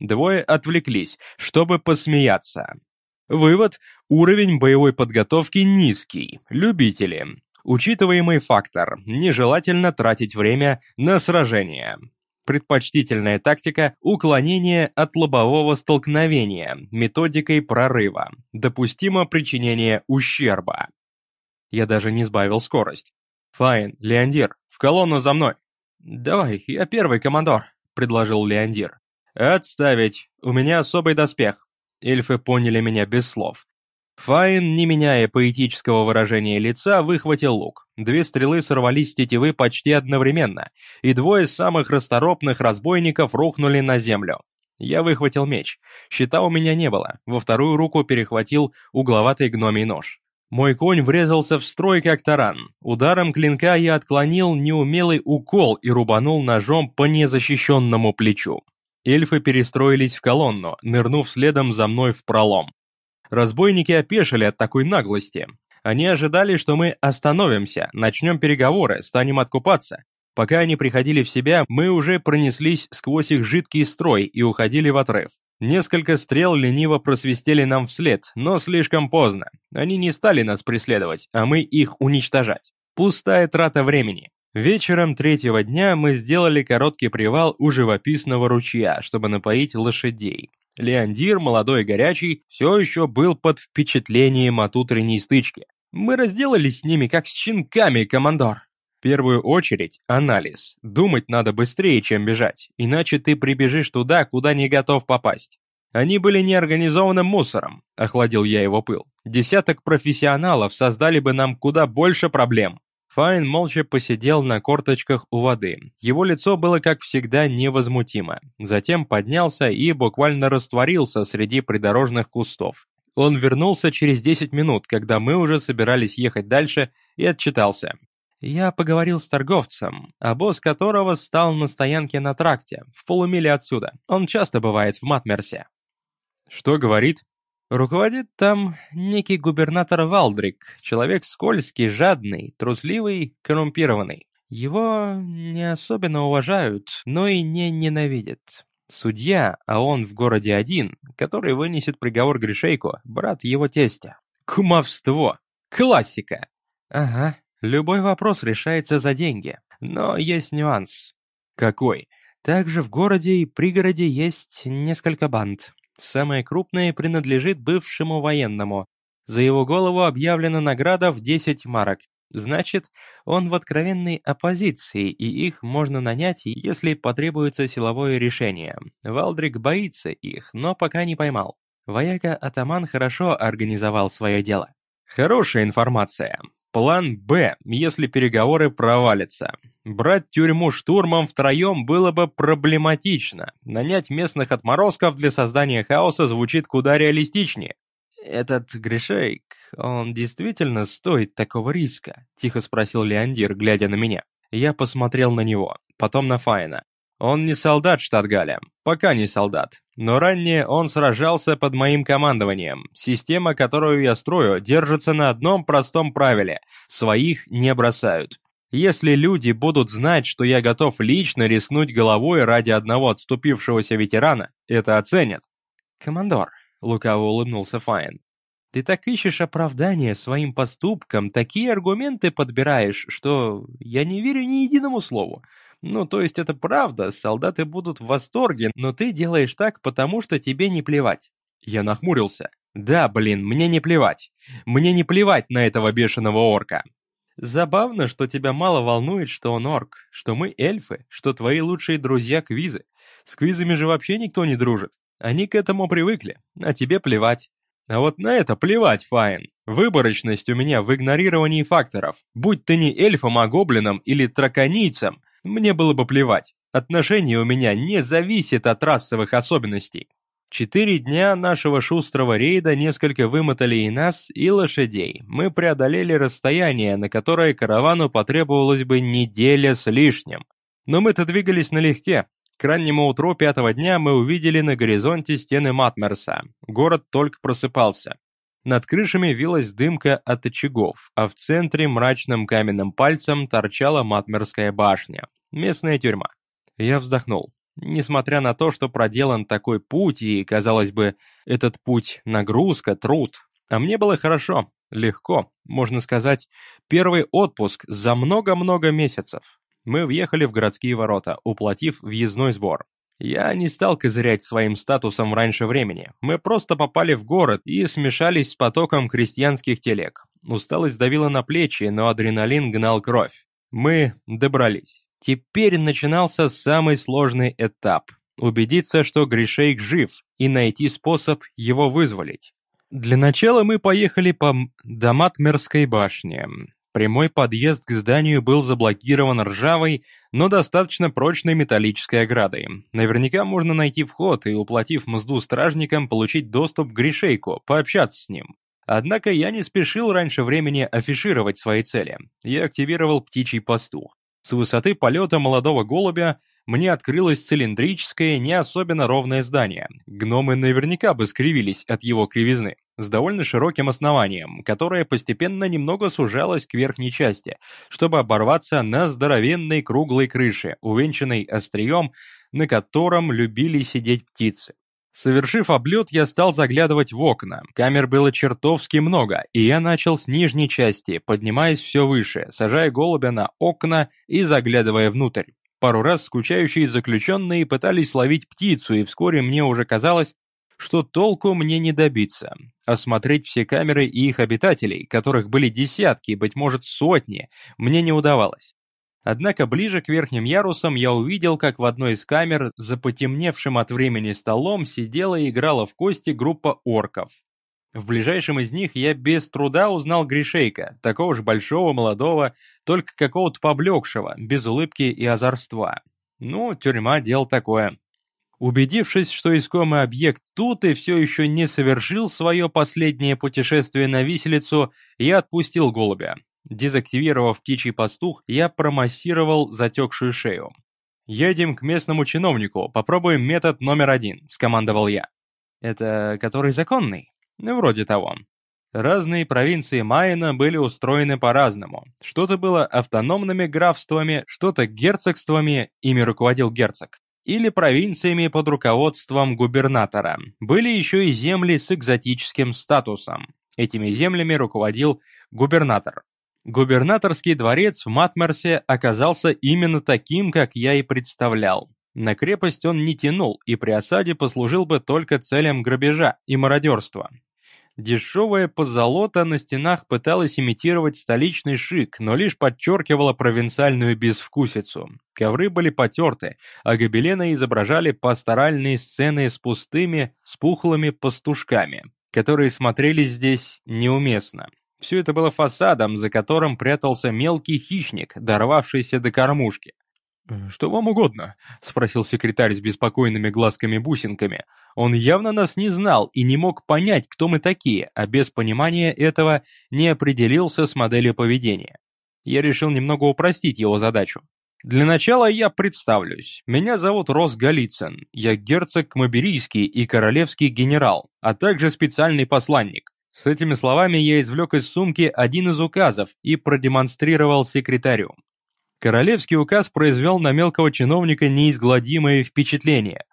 Двое отвлеклись, чтобы посмеяться. Вывод – уровень боевой подготовки низкий, любители. Учитываемый фактор – нежелательно тратить время на сражение. Предпочтительная тактика – уклонение от лобового столкновения методикой прорыва. Допустимо причинение ущерба. Я даже не сбавил скорость. «Файн, Леондир, в колонну за мной!» «Давай, я первый, командор», — предложил Леондир. «Отставить, у меня особый доспех». Эльфы поняли меня без слов. Файн, не меняя поэтического выражения лица, выхватил лук. Две стрелы сорвались с тетивы почти одновременно, и двое самых расторопных разбойников рухнули на землю. Я выхватил меч. Щита у меня не было, во вторую руку перехватил угловатый гномий нож. Мой конь врезался в строй, как таран. Ударом клинка я отклонил неумелый укол и рубанул ножом по незащищенному плечу. Эльфы перестроились в колонну, нырнув следом за мной в пролом. Разбойники опешили от такой наглости. Они ожидали, что мы остановимся, начнем переговоры, станем откупаться. Пока они приходили в себя, мы уже пронеслись сквозь их жидкий строй и уходили в отрыв. Несколько стрел лениво просвистели нам вслед, но слишком поздно. Они не стали нас преследовать, а мы их уничтожать. Пустая трата времени. Вечером третьего дня мы сделали короткий привал у живописного ручья, чтобы напоить лошадей. Леондир, молодой и горячий, все еще был под впечатлением от утренней стычки. Мы разделались с ними, как с щенками, командор. В первую очередь анализ. Думать надо быстрее, чем бежать, иначе ты прибежишь туда, куда не готов попасть. Они были неорганизованным мусором, охладил я его пыл. Десяток профессионалов создали бы нам куда больше проблем. Файн молча посидел на корточках у воды. Его лицо было, как всегда, невозмутимо. Затем поднялся и буквально растворился среди придорожных кустов. Он вернулся через 10 минут, когда мы уже собирались ехать дальше, и отчитался. Я поговорил с торговцем, а босс которого стал на стоянке на тракте, в полумиле отсюда. Он часто бывает в Матмерсе. Что говорит? Руководит там некий губернатор Валдрик, человек скользкий, жадный, трусливый, коррумпированный. Его не особенно уважают, но и не ненавидят. Судья, а он в городе один, который вынесет приговор Гришейку, брат его тестя. Кумовство. Классика. Ага, Любой вопрос решается за деньги, но есть нюанс. Какой? Также в городе и пригороде есть несколько банд. Самая крупная принадлежит бывшему военному. За его голову объявлена награда в 10 марок. Значит, он в откровенной оппозиции, и их можно нанять, если потребуется силовое решение. Валдрик боится их, но пока не поймал. Вояка-атаман хорошо организовал свое дело. Хорошая информация. План «Б», если переговоры провалятся. Брать тюрьму штурмом втроем было бы проблематично. Нанять местных отморозков для создания хаоса звучит куда реалистичнее. «Этот Гришейк, он действительно стоит такого риска?» — тихо спросил Леондир, глядя на меня. Я посмотрел на него, потом на Файна. Он не солдат Штатгаля, пока не солдат. Но ранее он сражался под моим командованием. Система, которую я строю, держится на одном простом правиле – своих не бросают. Если люди будут знать, что я готов лично рискнуть головой ради одного отступившегося ветерана, это оценят. «Командор», — лукаво улыбнулся Файн, — «ты так ищешь оправдание своим поступкам, такие аргументы подбираешь, что я не верю ни единому слову. Ну, то есть это правда, солдаты будут в восторге, но ты делаешь так, потому что тебе не плевать. Я нахмурился. Да, блин, мне не плевать. Мне не плевать на этого бешеного орка. Забавно, что тебя мало волнует, что он орк, что мы эльфы, что твои лучшие друзья квизы. С квизами же вообще никто не дружит. Они к этому привыкли, а тебе плевать. А вот на это плевать, Файн. Выборочность у меня в игнорировании факторов. Будь ты не эльфом, а гоблином или траконийцем, мне было бы плевать. Отношение у меня не зависит от расовых особенностей. Четыре дня нашего шустрого рейда несколько вымотали и нас, и лошадей. Мы преодолели расстояние, на которое каравану потребовалось бы неделя с лишним. Но мы-то двигались налегке. К раннему утру пятого дня мы увидели на горизонте стены Матмерса. Город только просыпался. Над крышами вилась дымка от очагов, а в центре мрачным каменным пальцем торчала Матмерская башня. Местная тюрьма. Я вздохнул. Несмотря на то, что проделан такой путь, и, казалось бы, этот путь — нагрузка, труд, а мне было хорошо, легко, можно сказать, первый отпуск за много-много месяцев. Мы въехали в городские ворота, уплатив въездной сбор. Я не стал козырять своим статусом раньше времени. Мы просто попали в город и смешались с потоком крестьянских телег. Усталость давила на плечи, но адреналин гнал кровь. Мы добрались. Теперь начинался самый сложный этап. Убедиться, что Гришейк жив, и найти способ его вызволить. Для начала мы поехали по Даматмерской башне. Прямой подъезд к зданию был заблокирован ржавой, но достаточно прочной металлической оградой. Наверняка можно найти вход и, уплатив мзду стражникам, получить доступ к Гришейку, пообщаться с ним. Однако я не спешил раньше времени афишировать свои цели. Я активировал птичий пастух. С высоты полета молодого голубя мне открылось цилиндрическое, не особенно ровное здание. Гномы наверняка бы скривились от его кривизны, с довольно широким основанием, которое постепенно немного сужалось к верхней части, чтобы оборваться на здоровенной круглой крыше, увенчанной острием, на котором любили сидеть птицы. Совершив облет, я стал заглядывать в окна. Камер было чертовски много, и я начал с нижней части, поднимаясь все выше, сажая голубя на окна и заглядывая внутрь. Пару раз скучающие заключенные пытались ловить птицу, и вскоре мне уже казалось, что толку мне не добиться. Осмотреть все камеры и их обитателей, которых были десятки, быть может сотни, мне не удавалось. Однако ближе к верхним ярусам я увидел, как в одной из камер за потемневшим от времени столом сидела и играла в кости группа орков. В ближайшем из них я без труда узнал Гришейка, такого же большого, молодого, только какого-то поблекшего, без улыбки и озорства. Ну, тюрьма — дело такое. Убедившись, что искомый объект тут и все еще не совершил свое последнее путешествие на виселицу, я отпустил голубя. Дезактивировав птичий пастух, я промассировал затекшую шею. «Едем к местному чиновнику, попробуем метод номер один», — скомандовал я. «Это который законный?» Ну, вроде того. Разные провинции Майена были устроены по-разному. Что-то было автономными графствами, что-то герцогствами, ими руководил герцог, или провинциями под руководством губернатора. Были еще и земли с экзотическим статусом. Этими землями руководил губернатор. Губернаторский дворец в Матмерсе оказался именно таким, как я и представлял. На крепость он не тянул и при осаде послужил бы только целям грабежа и мародерства. Дешевая позолота на стенах пыталась имитировать столичный шик, но лишь подчеркивала провинциальную безвкусицу. Ковры были потерты, а гобелены изображали пасторальные сцены с пустыми, спухлыми пастушками, которые смотрелись здесь неуместно. Все это было фасадом, за которым прятался мелкий хищник, дорвавшийся до кормушки. «Э, «Что вам угодно?» — спросил секретарь с беспокойными глазками-бусинками. Он явно нас не знал и не мог понять, кто мы такие, а без понимания этого не определился с моделью поведения. Я решил немного упростить его задачу. Для начала я представлюсь. Меня зовут Рос Голицын. Я герцог Маберийский и королевский генерал, а также специальный посланник. С этими словами я извлек из сумки один из указов и продемонстрировал секретарю. Королевский указ произвел на мелкого чиновника неизгладимое впечатление.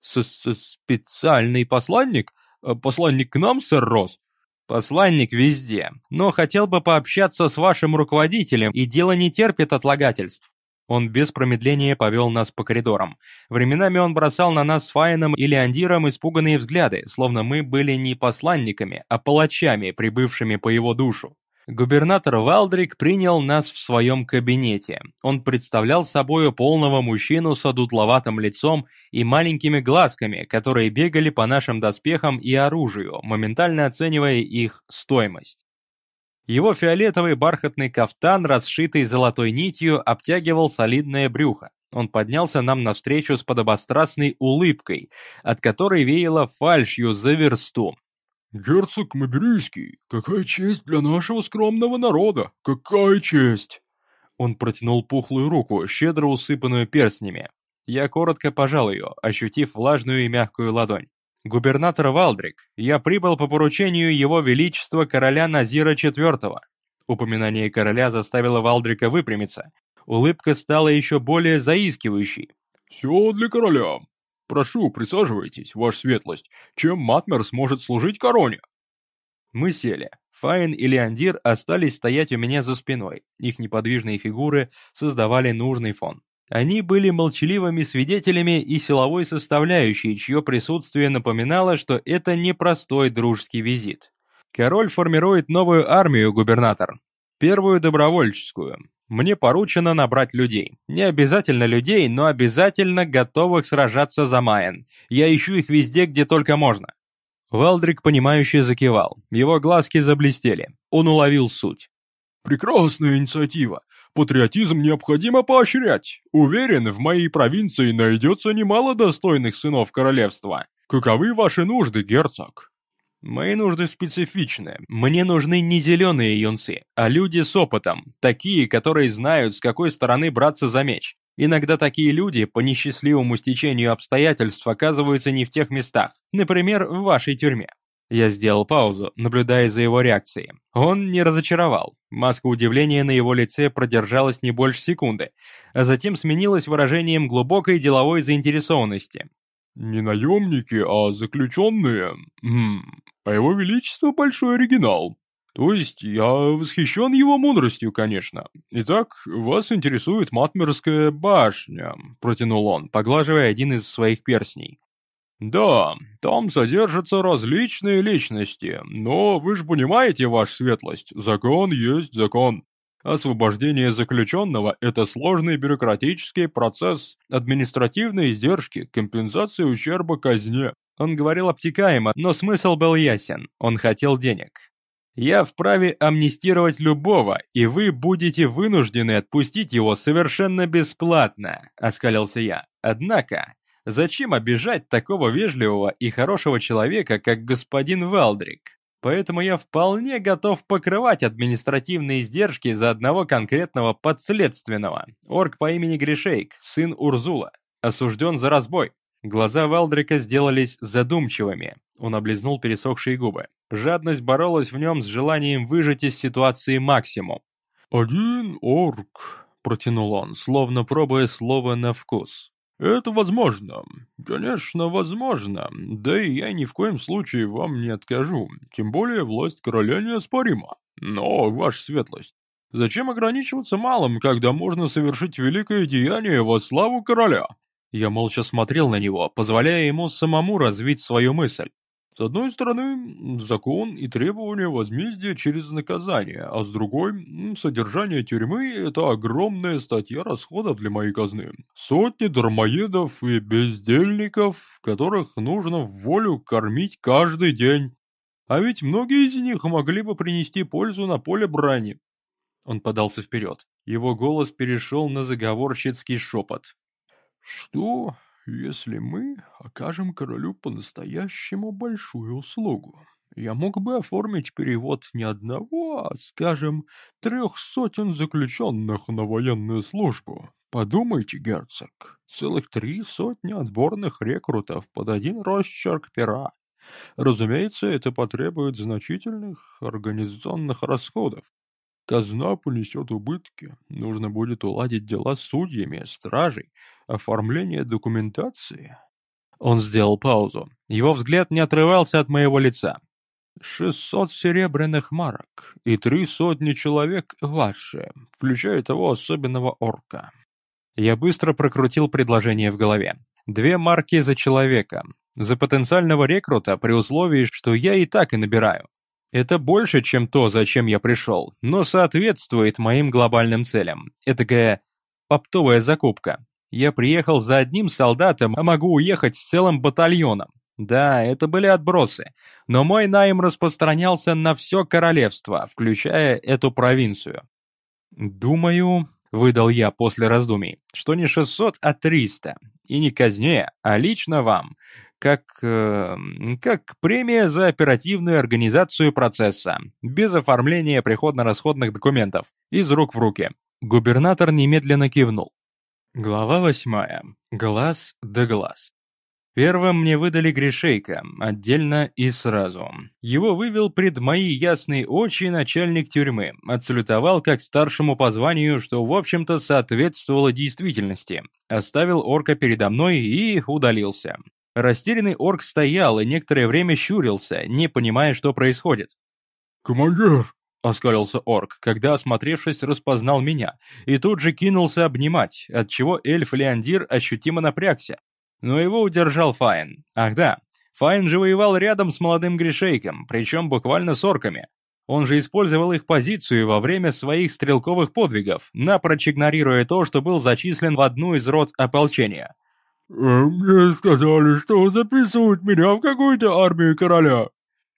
С -с «Специальный посланник? Э, посланник к нам, сэр Росс?» «Посланник везде, но хотел бы пообщаться с вашим руководителем, и дело не терпит отлагательств». Он без промедления повел нас по коридорам. Временами он бросал на нас с Фаином или Андиром испуганные взгляды, словно мы были не посланниками, а палачами, прибывшими по его душу. Губернатор Валдрик принял нас в своем кабинете. Он представлял собою полного мужчину с одутловатым лицом и маленькими глазками, которые бегали по нашим доспехам и оружию, моментально оценивая их стоимость. Его фиолетовый бархатный кафтан, расшитый золотой нитью, обтягивал солидное брюхо. Он поднялся нам навстречу с подобострастной улыбкой, от которой веяло фальшью за версту. «Герцог Маберийский, какая честь для нашего скромного народа! Какая честь!» Он протянул пухлую руку, щедро усыпанную перстнями. Я коротко пожал ее, ощутив влажную и мягкую ладонь. «Губернатор Валдрик, я прибыл по поручению Его Величества короля Назира IV». Упоминание короля заставило Валдрика выпрямиться. Улыбка стала еще более заискивающей. Все для короля. Прошу, присаживайтесь, ваша светлость. Чем Матмер сможет служить короне? Мы сели. Файн и Леандир остались стоять у меня за спиной. Их неподвижные фигуры создавали нужный фон. Они были молчаливыми свидетелями и силовой составляющей, чье присутствие напоминало, что это не простой дружеский визит. Король формирует новую армию, губернатор. Первую добровольческую. Мне поручено набрать людей. Не обязательно людей, но обязательно готовых сражаться за Майен. Я ищу их везде, где только можно. Валдрик, понимающе закивал. Его глазки заблестели. Он уловил суть. Прекрасная инициатива. Патриотизм необходимо поощрять. Уверен, в моей провинции найдется немало достойных сынов королевства. Каковы ваши нужды, герцог? Мои нужды специфичны. Мне нужны не зеленые юнцы, а люди с опытом, такие, которые знают, с какой стороны браться за меч. Иногда такие люди, по несчастливому стечению обстоятельств, оказываются не в тех местах, например, в вашей тюрьме. Я сделал паузу, наблюдая за его реакцией. Он не разочаровал. Маска удивления на его лице продержалась не больше секунды, а затем сменилась выражением глубокой деловой заинтересованности. «Не наемники, а заключенные. Хм, а его величество большой оригинал. То есть я восхищен его мудростью, конечно. Итак, вас интересует Матмерская башня», — протянул он, поглаживая один из своих перстней. «Да, там содержатся различные личности, но вы же понимаете, ваша светлость, закон есть закон. Освобождение заключенного – это сложный бюрократический процесс, административные издержки, компенсация ущерба казне». Он говорил обтекаемо, но смысл был ясен, он хотел денег. «Я вправе амнистировать любого, и вы будете вынуждены отпустить его совершенно бесплатно», – оскалился я. «Однако, Зачем обижать такого вежливого и хорошего человека, как господин Валдрик? Поэтому я вполне готов покрывать административные издержки за одного конкретного подследственного. Орк по имени Гришейк, сын Урзула, осужден за разбой. Глаза Валдрика сделались задумчивыми. Он облизнул пересохшие губы. Жадность боролась в нем с желанием выжать из ситуации максимум. «Один орк», — протянул он, словно пробуя слово на вкус. «Это возможно. Конечно, возможно. Да и я ни в коем случае вам не откажу. Тем более власть короля неоспорима. Но, ваша светлость, зачем ограничиваться малым, когда можно совершить великое деяние во славу короля?» Я молча смотрел на него, позволяя ему самому развить свою мысль. С одной стороны, закон и требования возмездия через наказание, а с другой, содержание тюрьмы – это огромная статья расходов для моей казны. Сотни дармоедов и бездельников, которых нужно в волю кормить каждый день. А ведь многие из них могли бы принести пользу на поле брани. Он подался вперед. Его голос перешел на заговорщицкий шепот. «Что? Если мы окажем королю по-настоящему большую услугу. Я мог бы оформить перевод не одного, а, скажем, трех сотен заключенных на военную службу. Подумайте, герцог, целых три сотни отборных рекрутов под один росчерк пера. Разумеется, это потребует значительных организационных расходов. Казна понесет убытки, нужно будет уладить дела с судьями, стражей, оформление документации. Он сделал паузу. Его взгляд не отрывался от моего лица. «Шестьсот серебряных марок и три сотни человек ваши, включая того особенного орка». Я быстро прокрутил предложение в голове. Две марки за человека. За потенциального рекрута при условии, что я и так и набираю. Это больше, чем то, зачем я пришел, но соответствует моим глобальным целям. Этакая оптовая закупка. Я приехал за одним солдатом, а могу уехать с целым батальоном. Да, это были отбросы, но мой найм распространялся на все королевство, включая эту провинцию. Думаю, выдал я после раздумий, что не 600, а 300. И не казне, а лично вам как... Э, как премия за оперативную организацию процесса, без оформления приходно-расходных документов, из рук в руки. Губернатор немедленно кивнул. Глава восьмая. Глаз да глаз. Первым мне выдали Гришейка, отдельно и сразу. Его вывел пред мои ясные очи начальник тюрьмы, отсалютовал как старшему по званию, что в общем-то соответствовало действительности, оставил орка передо мной и удалился. Растерянный орк стоял и некоторое время щурился, не понимая, что происходит. «Командир!» — оскалился орк, когда, осмотревшись, распознал меня, и тут же кинулся обнимать, отчего эльф Леандир ощутимо напрягся, но его удержал Файн. Ах да, Файн же воевал рядом с молодым Гришейком, причем буквально с орками. Он же использовал их позицию во время своих стрелковых подвигов, напрочь игнорируя то, что был зачислен в одну из рот ополчения. «Э, «Мне сказали, что записывают меня в какую-то армию короля».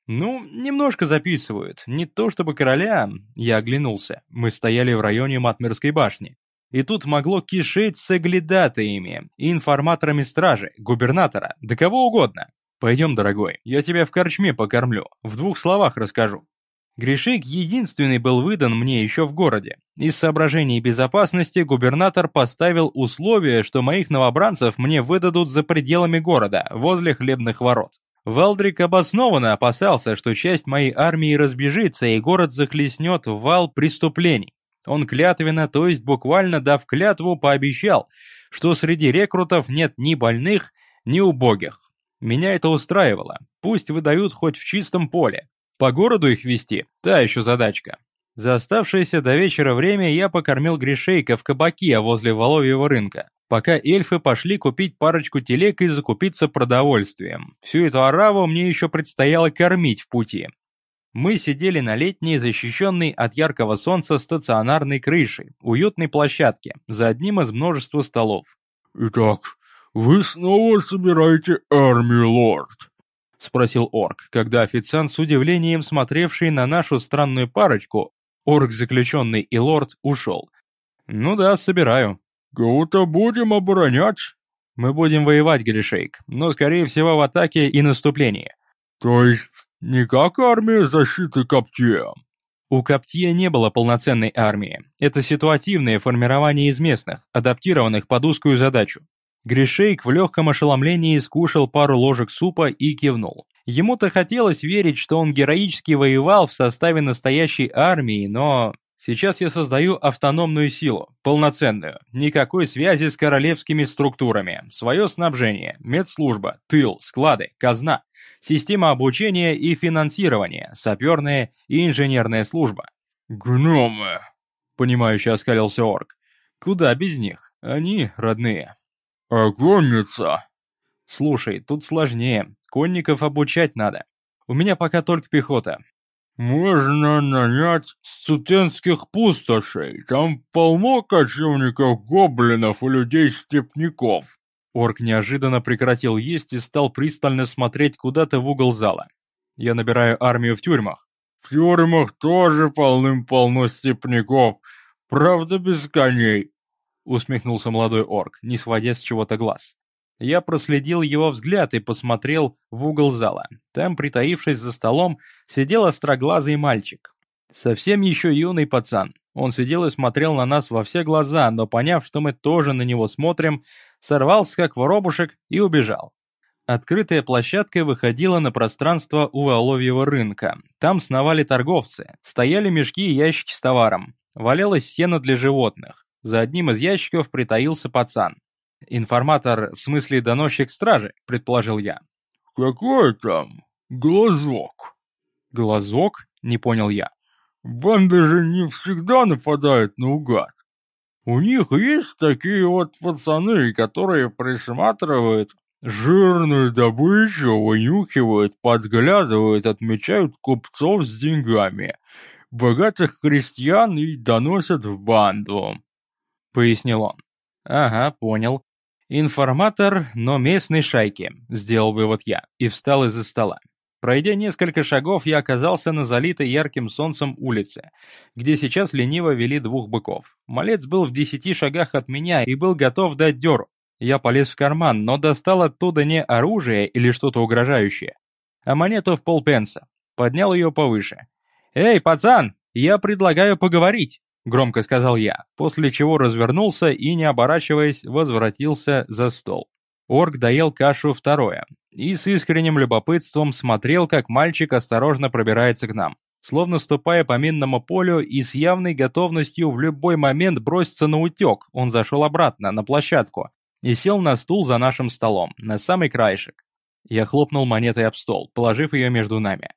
«Ну, немножко записывают. Не то чтобы короля...» Я оглянулся. Мы стояли в районе Матмерской башни и тут могло кишеть с оглядатаями, информаторами стражи, губернатора, да кого угодно. Пойдем, дорогой, я тебя в корчме покормлю, в двух словах расскажу. Гришик единственный был выдан мне еще в городе. Из соображений безопасности губернатор поставил условие, что моих новобранцев мне выдадут за пределами города, возле хлебных ворот. Валдрик обоснованно опасался, что часть моей армии разбежится и город захлестнет вал преступлений. Он клятвенно, то есть буквально дав клятву, пообещал, что среди рекрутов нет ни больных, ни убогих. Меня это устраивало. Пусть выдают хоть в чистом поле. По городу их вести – та еще задачка. За оставшееся до вечера время я покормил Гришейка в кабаке возле Воловьего рынка, пока эльфы пошли купить парочку телег и закупиться продовольствием. Всю эту ораву мне еще предстояло кормить в пути. Мы сидели на летней, защищенной от яркого солнца стационарной крышей, уютной площадке, за одним из множества столов. «Итак, вы снова собираете армию, лорд?» — спросил орк, когда официант с удивлением смотревший на нашу странную парочку, орк-заключенный и лорд, ушел. «Ну да, собираю». «Кого-то будем оборонять?» «Мы будем воевать, Гришейк, но, скорее всего, в атаке и наступлении». «То есть не как армия защиты Коптия. У Коптия не было полноценной армии. Это ситуативное формирование из местных, адаптированных под узкую задачу. Гришейк в легком ошеломлении скушал пару ложек супа и кивнул. Ему-то хотелось верить, что он героически воевал в составе настоящей армии, но... Сейчас я создаю автономную силу, полноценную, никакой связи с королевскими структурами, свое снабжение, медслужба, тыл, склады, казна, система обучения и финансирования, саперная и инженерная служба. «Гномы!» — понимающе оскалился орк. «Куда без них? Они родные». «А конница?» «Слушай, тут сложнее. Конников обучать надо. У меня пока только пехота». «Можно нанять студентских пустошей. Там полно кочевников, гоблинов и людей-степняков. Орк неожиданно прекратил есть и стал пристально смотреть куда-то в угол зала. «Я набираю армию в тюрьмах». «В тюрьмах тоже полным-полно степняков, правда без коней», усмехнулся молодой орк, не сводя с чего-то глаз. Я проследил его взгляд и посмотрел в угол зала. Там, притаившись за столом, сидел остроглазый мальчик. Совсем еще юный пацан. Он сидел и смотрел на нас во все глаза, но поняв, что мы тоже на него смотрим, сорвался как воробушек и убежал. Открытая площадка выходила на пространство у Воловьего рынка. Там сновали торговцы, стояли мешки и ящики с товаром. Валялось сено для животных. За одним из ящиков притаился пацан. «Информатор, в смысле доносчик стражи», — предположил я. «Какой там? Глазок». «Глазок?» — не понял я. «Банды же не всегда нападают наугад. У них есть такие вот пацаны, которые присматривают жирную добычу, вынюхивают, подглядывают, отмечают купцов с деньгами, богатых крестьян и доносят в банду», — пояснил он. «Ага, понял. Информатор, но местной шайки», — сделал вывод я и встал из-за стола. Пройдя несколько шагов, я оказался на залитой ярким солнцем улице, где сейчас лениво вели двух быков. Малец был в десяти шагах от меня и был готов дать дёру. Я полез в карман, но достал оттуда не оружие или что-то угрожающее, а монету в полпенса. Поднял ее повыше. «Эй, пацан, я предлагаю поговорить!» — громко сказал я, после чего развернулся и, не оборачиваясь, возвратился за стол. Орк доел кашу второе и с искренним любопытством смотрел, как мальчик осторожно пробирается к нам, словно ступая по минному полю и с явной готовностью в любой момент броситься на утек, он зашел обратно, на площадку, и сел на стул за нашим столом, на самый краешек. Я хлопнул монетой об стол, положив ее между нами.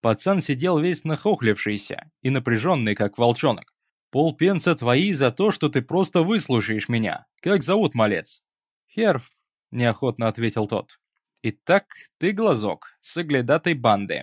Пацан сидел весь нахохлившийся и напряженный, как волчонок. «Полпенса твои за то, что ты просто выслушаешь меня. Как зовут малец?» «Херф», — неохотно ответил тот. «Итак, ты глазок, соглядатой банды».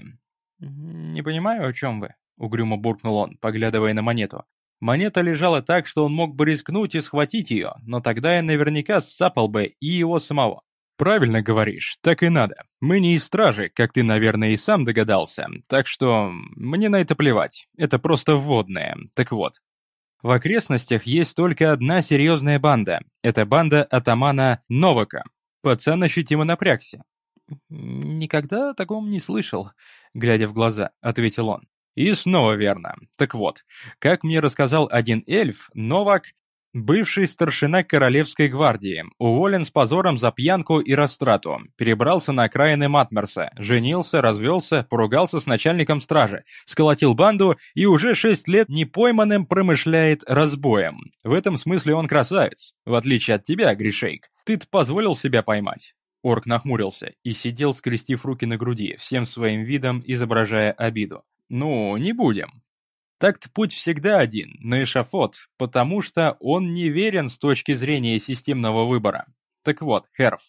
«Не понимаю, о чем вы», — угрюмо буркнул он, поглядывая на монету. Монета лежала так, что он мог бы рискнуть и схватить ее, но тогда я наверняка сцапал бы и его самого. «Правильно говоришь, так и надо. Мы не из стражи, как ты, наверное, и сам догадался, так что мне на это плевать. Это просто вводное. Так вот, в окрестностях есть только одна серьезная банда. Это банда атамана Новака. Пацан ощутимо напрягся. «Никогда о таком не слышал», — глядя в глаза, ответил он. И снова верно. Так вот, как мне рассказал один эльф, Новак Бывший старшина Королевской гвардии, уволен с позором за пьянку и растрату, перебрался на окраины Матмерса, женился, развелся, поругался с начальником стражи, сколотил банду и уже шесть лет непойманным промышляет разбоем. В этом смысле он красавец, в отличие от тебя, Гришейк. Ты-то позволил себя поймать. Орк нахмурился и сидел, скрестив руки на груди, всем своим видом изображая обиду. «Ну, не будем. Так-то путь всегда один, на эшафот, потому что он не верен с точки зрения системного выбора. Так вот, Херф,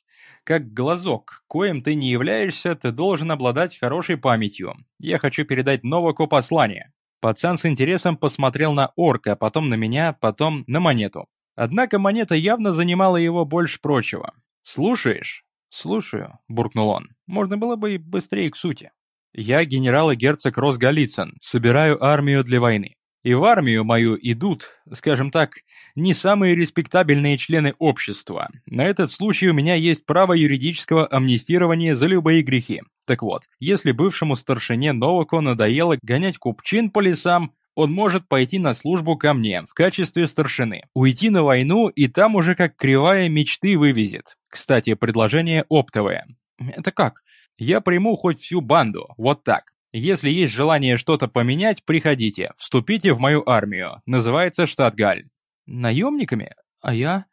как глазок, коим ты не являешься, ты должен обладать хорошей памятью. Я хочу передать Новаку послание. Пацан с интересом посмотрел на орка, потом на меня, потом на монету. Однако монета явно занимала его больше прочего. «Слушаешь?» «Слушаю», — буркнул он. «Можно было бы и быстрее к сути». Я генерал и герцог Рос Голицын, собираю армию для войны. И в армию мою идут, скажем так, не самые респектабельные члены общества. На этот случай у меня есть право юридического амнистирования за любые грехи. Так вот, если бывшему старшине Новаку надоело гонять купчин по лесам, он может пойти на службу ко мне в качестве старшины, уйти на войну и там уже как кривая мечты вывезет. Кстати, предложение оптовое. Это как? Я приму хоть всю банду, вот так. Если есть желание что-то поменять, приходите, вступите в мою армию. Называется Штатгаль. Наемниками? А я?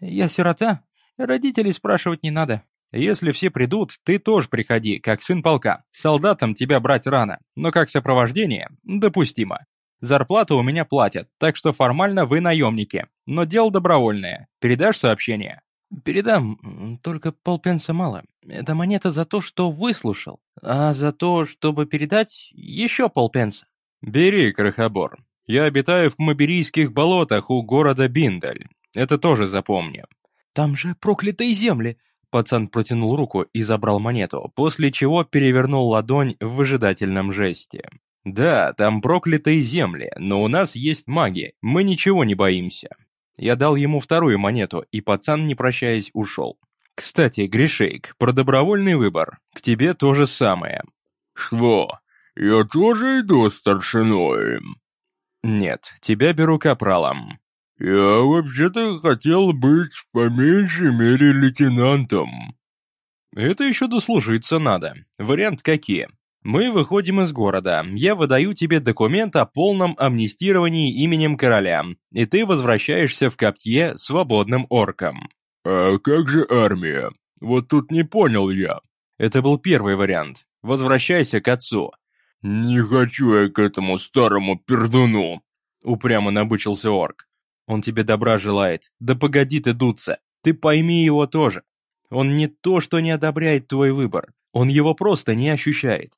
Я сирота. Родителей спрашивать не надо. Если все придут, ты тоже приходи, как сын полка. Солдатам тебя брать рано, но как сопровождение – допустимо. Зарплату у меня платят, так что формально вы наемники. Но дело добровольное. Передашь сообщение? «Передам, только полпенса мало. Это монета за то, что выслушал, а за то, чтобы передать, еще полпенса». «Бери, крохобор. Я обитаю в Кмаберийских болотах у города Биндаль. Это тоже запомни». «Там же проклятые земли!» Пацан протянул руку и забрал монету, после чего перевернул ладонь в выжидательном жесте. «Да, там проклятые земли, но у нас есть маги, мы ничего не боимся. Я дал ему вторую монету, и пацан, не прощаясь, ушел. Кстати, Гришейк, про добровольный выбор. К тебе то же самое. Что? Я тоже иду старшиной? Нет, тебя беру капралом. Я вообще-то хотел быть по меньшей мере лейтенантом. Это еще дослужиться надо. Вариант какие? Мы выходим из города. Я выдаю тебе документ о полном амнистировании именем короля, и ты возвращаешься в Коптье свободным орком. А как же армия? Вот тут не понял я. Это был первый вариант. Возвращайся к отцу. Не хочу я к этому старому пердуну. Упрямо набычился орк. Он тебе добра желает. Да погоди ты дуться. Ты пойми его тоже. Он не то, что не одобряет твой выбор. Он его просто не ощущает.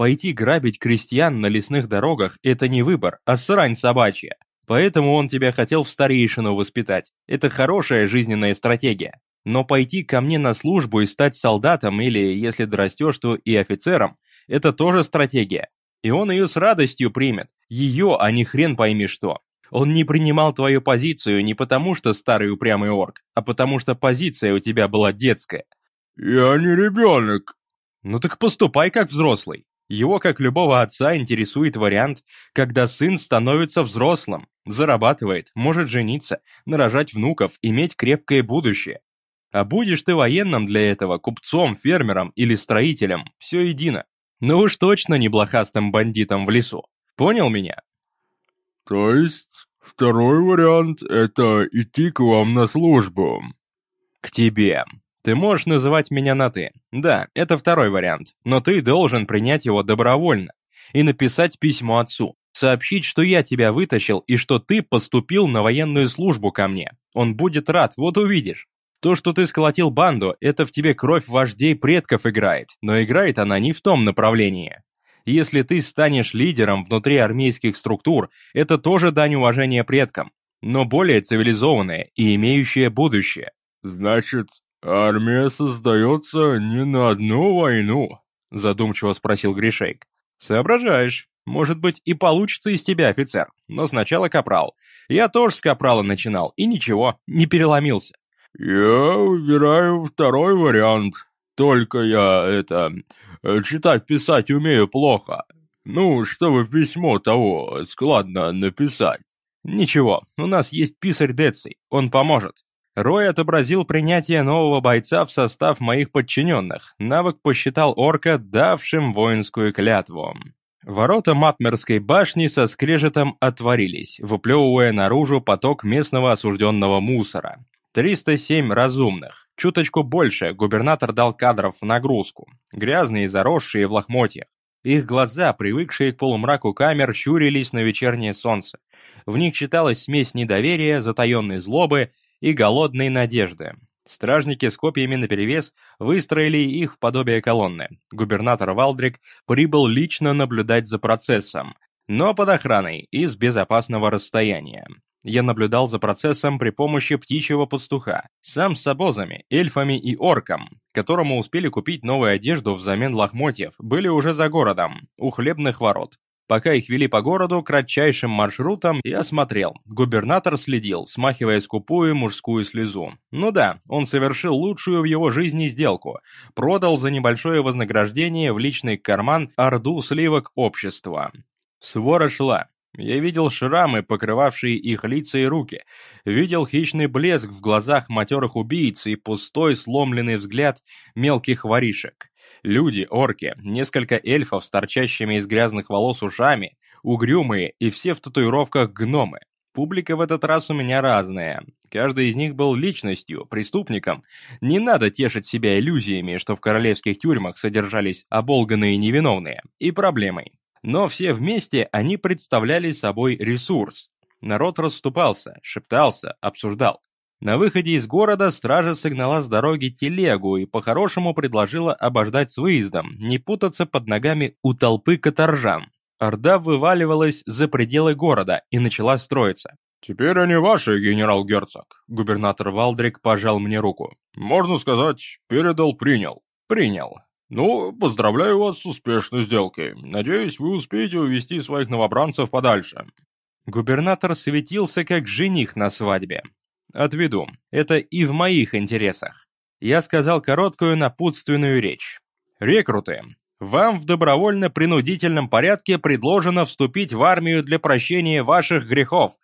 Пойти грабить крестьян на лесных дорогах – это не выбор, а срань собачья. Поэтому он тебя хотел в старейшину воспитать. Это хорошая жизненная стратегия. Но пойти ко мне на службу и стать солдатом или, если дорастешь, то и офицером – это тоже стратегия. И он ее с радостью примет. Ее, а не хрен пойми что. Он не принимал твою позицию не потому, что старый упрямый орк, а потому что позиция у тебя была детская. «Я не ребенок». «Ну так поступай как взрослый. Его, как любого отца, интересует вариант, когда сын становится взрослым, зарабатывает, может жениться, нарожать внуков, иметь крепкое будущее. А будешь ты военным для этого, купцом, фермером или строителем, все едино. Ну уж точно не блохастым бандитом в лесу. Понял меня? То есть, второй вариант — это идти к вам на службу. К тебе. Ты можешь называть меня на «ты». Да, это второй вариант, но ты должен принять его добровольно и написать письмо отцу. Сообщить, что я тебя вытащил и что ты поступил на военную службу ко мне. Он будет рад, вот увидишь. То, что ты сколотил банду, это в тебе кровь вождей предков играет, но играет она не в том направлении. Если ты станешь лидером внутри армейских структур, это тоже дань уважения предкам, но более цивилизованное и имеющее будущее. Значит, «Армия создается не на одну войну», — задумчиво спросил Гришейк. «Соображаешь. Может быть, и получится из тебя офицер, но сначала капрал. Я тоже с капрала начинал, и ничего, не переломился». «Я выбираю второй вариант. Только я, это, читать-писать умею плохо. Ну, чтобы письмо того складно написать». «Ничего, у нас есть писарь Деций, он поможет». Рой отобразил принятие нового бойца в состав моих подчиненных. Навык посчитал орка, давшим воинскую клятву. Ворота Матмерской башни со скрежетом отворились, выплевывая наружу поток местного осужденного мусора. 307 разумных. Чуточку больше губернатор дал кадров в нагрузку. Грязные, заросшие в лохмотьях. Их глаза, привыкшие к полумраку камер, щурились на вечернее солнце. В них читалась смесь недоверия, затаенной злобы и голодной надежды. Стражники с копьями наперевес выстроили их в подобие колонны. Губернатор Валдрик прибыл лично наблюдать за процессом, но под охраной и с безопасного расстояния. Я наблюдал за процессом при помощи птичьего пастуха, сам с обозами, эльфами и орком, которому успели купить новую одежду взамен лохмотьев, были уже за городом, у хлебных ворот. Пока их вели по городу кратчайшим маршрутом, я смотрел. Губернатор следил, смахивая скупую мужскую слезу. Ну да, он совершил лучшую в его жизни сделку. Продал за небольшое вознаграждение в личный карман орду сливок общества. Свора шла. Я видел шрамы, покрывавшие их лица и руки. Видел хищный блеск в глазах матерых убийц и пустой сломленный взгляд мелких воришек. Люди, орки, несколько эльфов с торчащими из грязных волос ушами, угрюмые и все в татуировках гномы. Публика в этот раз у меня разная. Каждый из них был личностью, преступником. Не надо тешить себя иллюзиями, что в королевских тюрьмах содержались оболганные невиновные, и проблемой. Но все вместе они представляли собой ресурс. Народ расступался, шептался, обсуждал. На выходе из города стража согнала с дороги телегу и по-хорошему предложила обождать с выездом, не путаться под ногами у толпы каторжан. Орда вываливалась за пределы города и начала строиться. «Теперь они ваши, генерал-герцог», — губернатор Валдрик пожал мне руку. «Можно сказать, передал, принял». «Принял. Ну, поздравляю вас с успешной сделкой. Надеюсь, вы успеете увести своих новобранцев подальше». Губернатор светился как жених на свадьбе. Отведу. Это и в моих интересах. Я сказал короткую напутственную речь. Рекруты, вам в добровольно-принудительном порядке предложено вступить в армию для прощения ваших грехов.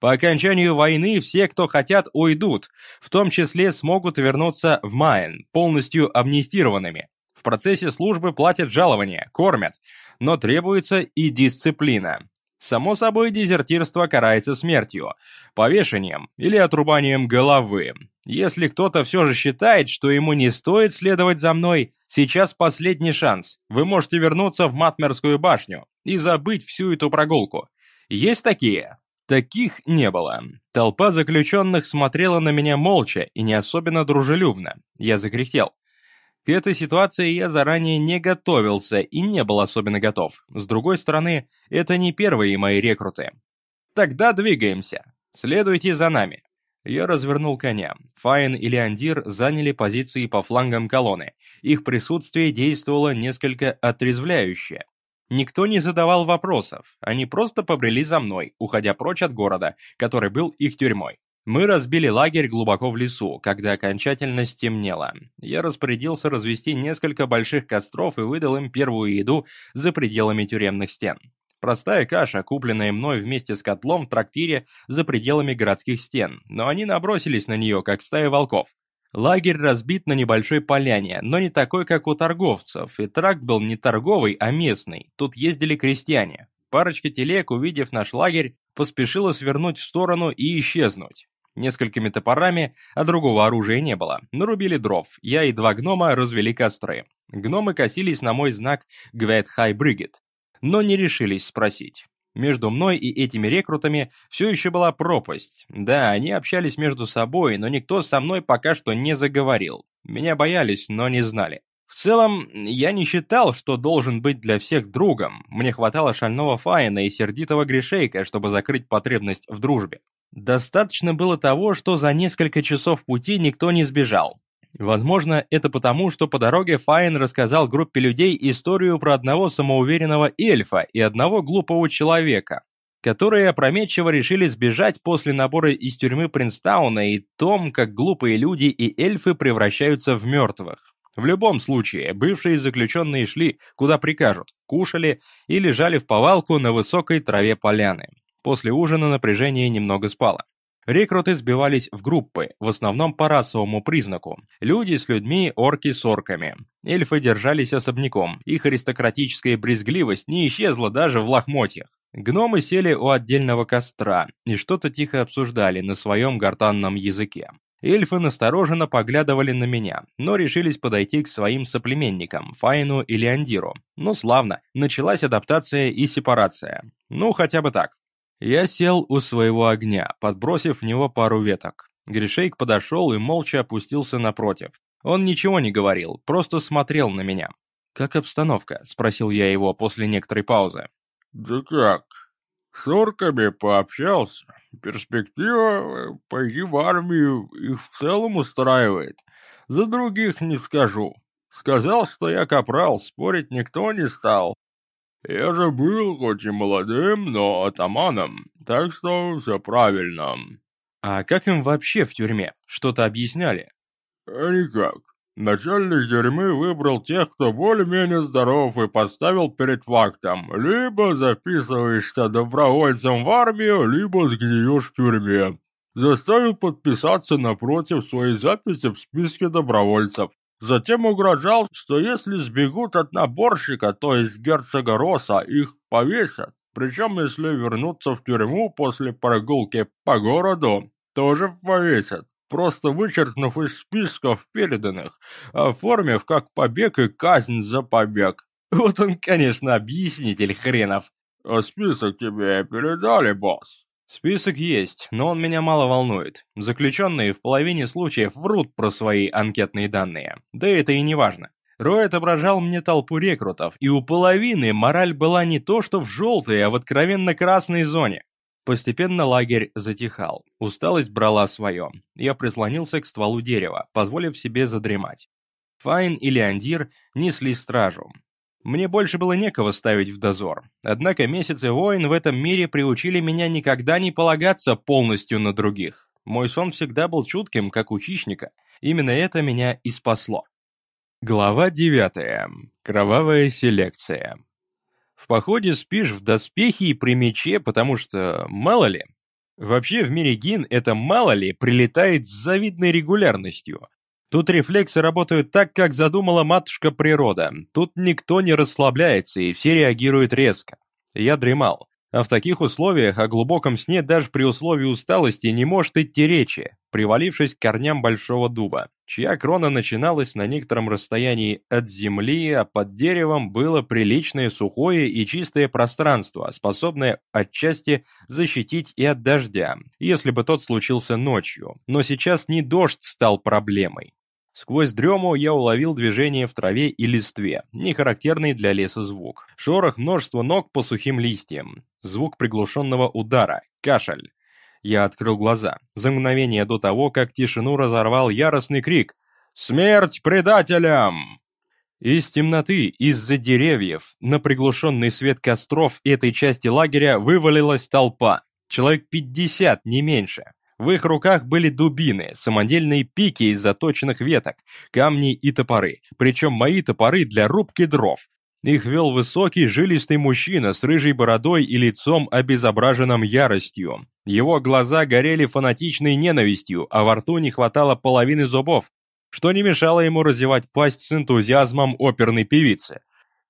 По окончанию войны все, кто хотят, уйдут, в том числе смогут вернуться в Майн, полностью амнистированными. В процессе службы платят жалования, кормят, но требуется и дисциплина. Само собой, дезертирство карается смертью, повешением или отрубанием головы. Если кто-то все же считает, что ему не стоит следовать за мной, сейчас последний шанс. Вы можете вернуться в Матмерскую башню и забыть всю эту прогулку. Есть такие? Таких не было. Толпа заключенных смотрела на меня молча и не особенно дружелюбно. Я закряхтел. К этой ситуации я заранее не готовился и не был особенно готов. С другой стороны, это не первые мои рекруты. Тогда двигаемся. Следуйте за нами. Я развернул коня. Файн и Леандир заняли позиции по флангам колонны. Их присутствие действовало несколько отрезвляюще. Никто не задавал вопросов, они просто побрели за мной, уходя прочь от города, который был их тюрьмой. Мы разбили лагерь глубоко в лесу, когда окончательно стемнело. Я распорядился развести несколько больших костров и выдал им первую еду за пределами тюремных стен. Простая каша, купленная мной вместе с котлом в трактире за пределами городских стен, но они набросились на нее, как стая волков. Лагерь разбит на небольшой поляне, но не такой, как у торговцев, и тракт был не торговый, а местный. Тут ездили крестьяне. Парочка телег, увидев наш лагерь, поспешила свернуть в сторону и исчезнуть. Несколькими топорами, а другого оружия не было. Нарубили дров, я и два гнома развели костры. Гномы косились на мой знак «Гвет Хай Бригет», но не решились спросить. Между мной и этими рекрутами все еще была пропасть. Да, они общались между собой, но никто со мной пока что не заговорил. Меня боялись, но не знали. В целом, я не считал, что должен быть для всех другом. Мне хватало шального Фаина и сердитого Гришейка, чтобы закрыть потребность в дружбе. Достаточно было того, что за несколько часов пути никто не сбежал. Возможно, это потому, что по дороге Файн рассказал группе людей историю про одного самоуверенного эльфа и одного глупого человека, которые опрометчиво решили сбежать после набора из тюрьмы Принстауна и том, как глупые люди и эльфы превращаются в мертвых. В любом случае, бывшие заключенные шли, куда прикажут, кушали и лежали в повалку на высокой траве поляны. После ужина напряжение немного спало. Рекруты сбивались в группы, в основном по расовому признаку. Люди с людьми, орки с орками. Эльфы держались особняком, их аристократическая брезгливость не исчезла даже в лохмотьях. Гномы сели у отдельного костра и что-то тихо обсуждали на своем гортанном языке. Эльфы настороженно поглядывали на меня, но решились подойти к своим соплеменникам, Файну и Леандиру. Ну, славно, началась адаптация и сепарация. Ну, хотя бы так. Я сел у своего огня, подбросив в него пару веток. Гришейк подошел и молча опустился напротив. Он ничего не говорил, просто смотрел на меня. «Как обстановка?» – спросил я его после некоторой паузы. «Да как? С орками пообщался. Перспектива э, пойти в армию их в целом устраивает. За других не скажу. Сказал, что я капрал, спорить никто не стал. Я же был хоть и молодым, но атаманом, так что все правильно. А как им вообще в тюрьме? Что-то объясняли? А никак. Начальник тюрьмы выбрал тех, кто более-менее здоров, и поставил перед фактом. Либо записываешься добровольцем в армию, либо сгниешь в тюрьме. Заставил подписаться напротив своей записи в списке добровольцев. Затем угрожал, что если сбегут от наборщика, то есть герцога Роса, их повесят. Причем, если вернуться в тюрьму после прогулки по городу, тоже повесят, просто вычеркнув из списков переданных, оформив как побег и казнь за побег. Вот он, конечно, объяснитель хренов. А список тебе передали, босс? Список есть, но он меня мало волнует. Заключенные в половине случаев врут про свои анкетные данные. Да это и не важно. Рой отображал мне толпу рекрутов, и у половины мораль была не то что в желтой, а в откровенно красной зоне. Постепенно лагерь затихал. Усталость брала свое. Я прислонился к стволу дерева, позволив себе задремать. Файн и Леандир несли стражу. Мне больше было некого ставить в дозор. Однако месяцы войн в этом мире приучили меня никогда не полагаться полностью на других. Мой сон всегда был чутким, как у хищника. Именно это меня и спасло. Глава девятая. Кровавая селекция. В походе спишь в доспехе и при мече, потому что, мало ли. Вообще в мире гин это мало ли прилетает с завидной регулярностью. Тут рефлексы работают так, как задумала матушка природа. Тут никто не расслабляется, и все реагируют резко. Я дремал. А в таких условиях о глубоком сне даже при условии усталости не может идти речи, привалившись к корням большого дуба, чья крона начиналась на некотором расстоянии от земли, а под деревом было приличное сухое и чистое пространство, способное отчасти защитить и от дождя, если бы тот случился ночью. Но сейчас не дождь стал проблемой. Сквозь дрему я уловил движение в траве и листве, не характерный для леса звук. Шорох множества ног по сухим листьям. Звук приглушенного удара. Кашель. Я открыл глаза. За мгновение до того, как тишину разорвал яростный крик. «Смерть предателям!» Из темноты, из-за деревьев, на приглушенный свет костров этой части лагеря вывалилась толпа. Человек пятьдесят, не меньше. В их руках были дубины, самодельные пики из заточенных веток, камни и топоры, причем мои топоры для рубки дров. Их вел высокий, жилистый мужчина с рыжей бородой и лицом, обезображенным яростью. Его глаза горели фанатичной ненавистью, а во рту не хватало половины зубов. что не мешало ему разевать пасть с энтузиазмом оперной певицы.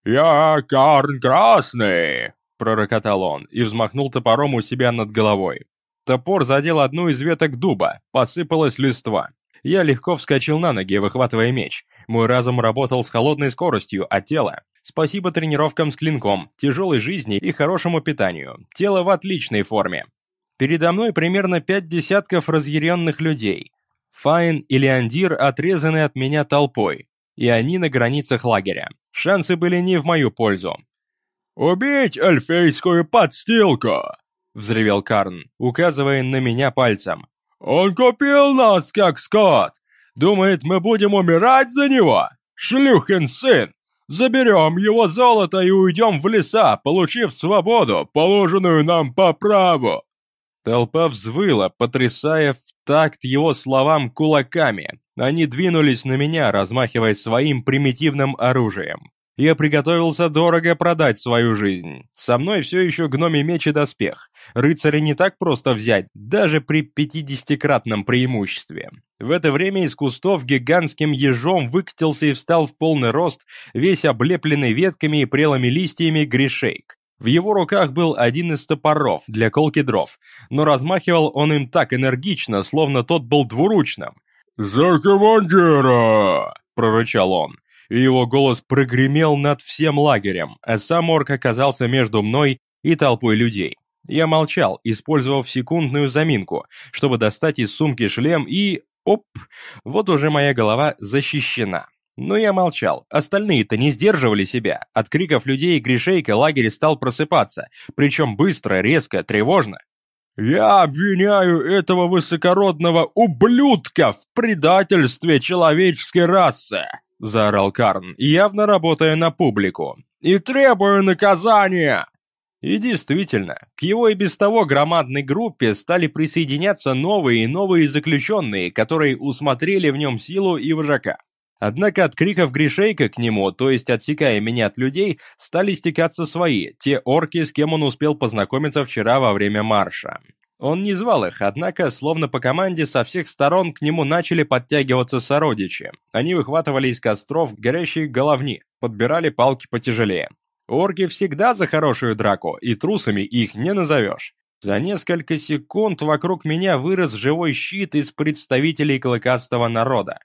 «Я Карн Красный!» — пророкотал он и взмахнул топором у себя над головой. Топор задел одну из веток дуба, посыпалась листва. Я легко вскочил на ноги, выхватывая меч. Мой разум работал с холодной скоростью, а тело... Спасибо тренировкам с клинком, тяжелой жизни и хорошему питанию. Тело в отличной форме. Передо мной примерно пять десятков разъяренных людей. Файн и Леандир отрезаны от меня толпой, и они на границах лагеря. Шансы были не в мою пользу. «Убить эльфейскую подстилку!» — взревел Карн, указывая на меня пальцем. «Он купил нас, как скот! Думает, мы будем умирать за него? Шлюхин сын! Заберем его золото и уйдем в леса, получив свободу, положенную нам по праву!» Толпа взвыла, потрясая в такт его словам кулаками. Они двинулись на меня, размахивая своим примитивным оружием. Я приготовился дорого продать свою жизнь. Со мной все еще гномий меч и доспех. Рыцаря не так просто взять, даже при пятидесятикратном преимуществе. В это время из кустов гигантским ежом выкатился и встал в полный рост, весь облепленный ветками и прелыми листьями гришейк. В его руках был один из топоров для колки дров, но размахивал он им так энергично, словно тот был двуручным. «За командира!» – прорычал он и его голос прогремел над всем лагерем, а сам орк оказался между мной и толпой людей. Я молчал, использовав секундную заминку, чтобы достать из сумки шлем и... Оп! Вот уже моя голова защищена. Но я молчал, остальные-то не сдерживали себя. От криков людей и грешейка лагерь стал просыпаться, причем быстро, резко, тревожно. «Я обвиняю этого высокородного ублюдка в предательстве человеческой расы!» — заорал Карн, явно работая на публику. «И требую наказания!» И действительно, к его и без того громадной группе стали присоединяться новые и новые заключенные, которые усмотрели в нем силу и вожака. Однако от криков Гришейка к нему, то есть отсекая меня от людей, стали стекаться свои, те орки, с кем он успел познакомиться вчера во время марша. Он не звал их, однако, словно по команде, со всех сторон к нему начали подтягиваться сородичи. Они выхватывали из костров горящие головни, подбирали палки потяжелее. Орги всегда за хорошую драку, и трусами их не назовешь. За несколько секунд вокруг меня вырос живой щит из представителей клыкастого народа.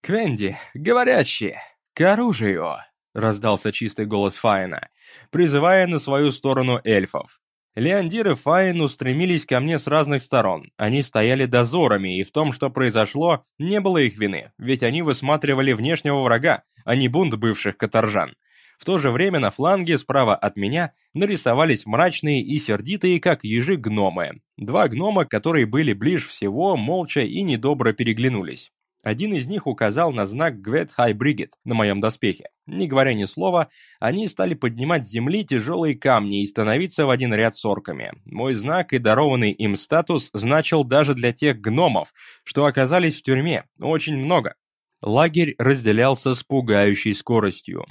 «Квенди, говорящие, к оружию!» — раздался чистый голос Файна, призывая на свою сторону эльфов. Леандир и Фаин устремились ко мне с разных сторон. Они стояли дозорами, и в том, что произошло, не было их вины, ведь они высматривали внешнего врага, а не бунт бывших каторжан. В то же время на фланге справа от меня нарисовались мрачные и сердитые, как ежи, гномы. Два гнома, которые были ближе всего, молча и недобро переглянулись. Один из них указал на знак Гвет Хай Бригет на моем доспехе. Не говоря ни слова, они стали поднимать с земли тяжелые камни и становиться в один ряд с орками. Мой знак и дарованный им статус значил даже для тех гномов, что оказались в тюрьме, очень много. Лагерь разделялся с пугающей скоростью.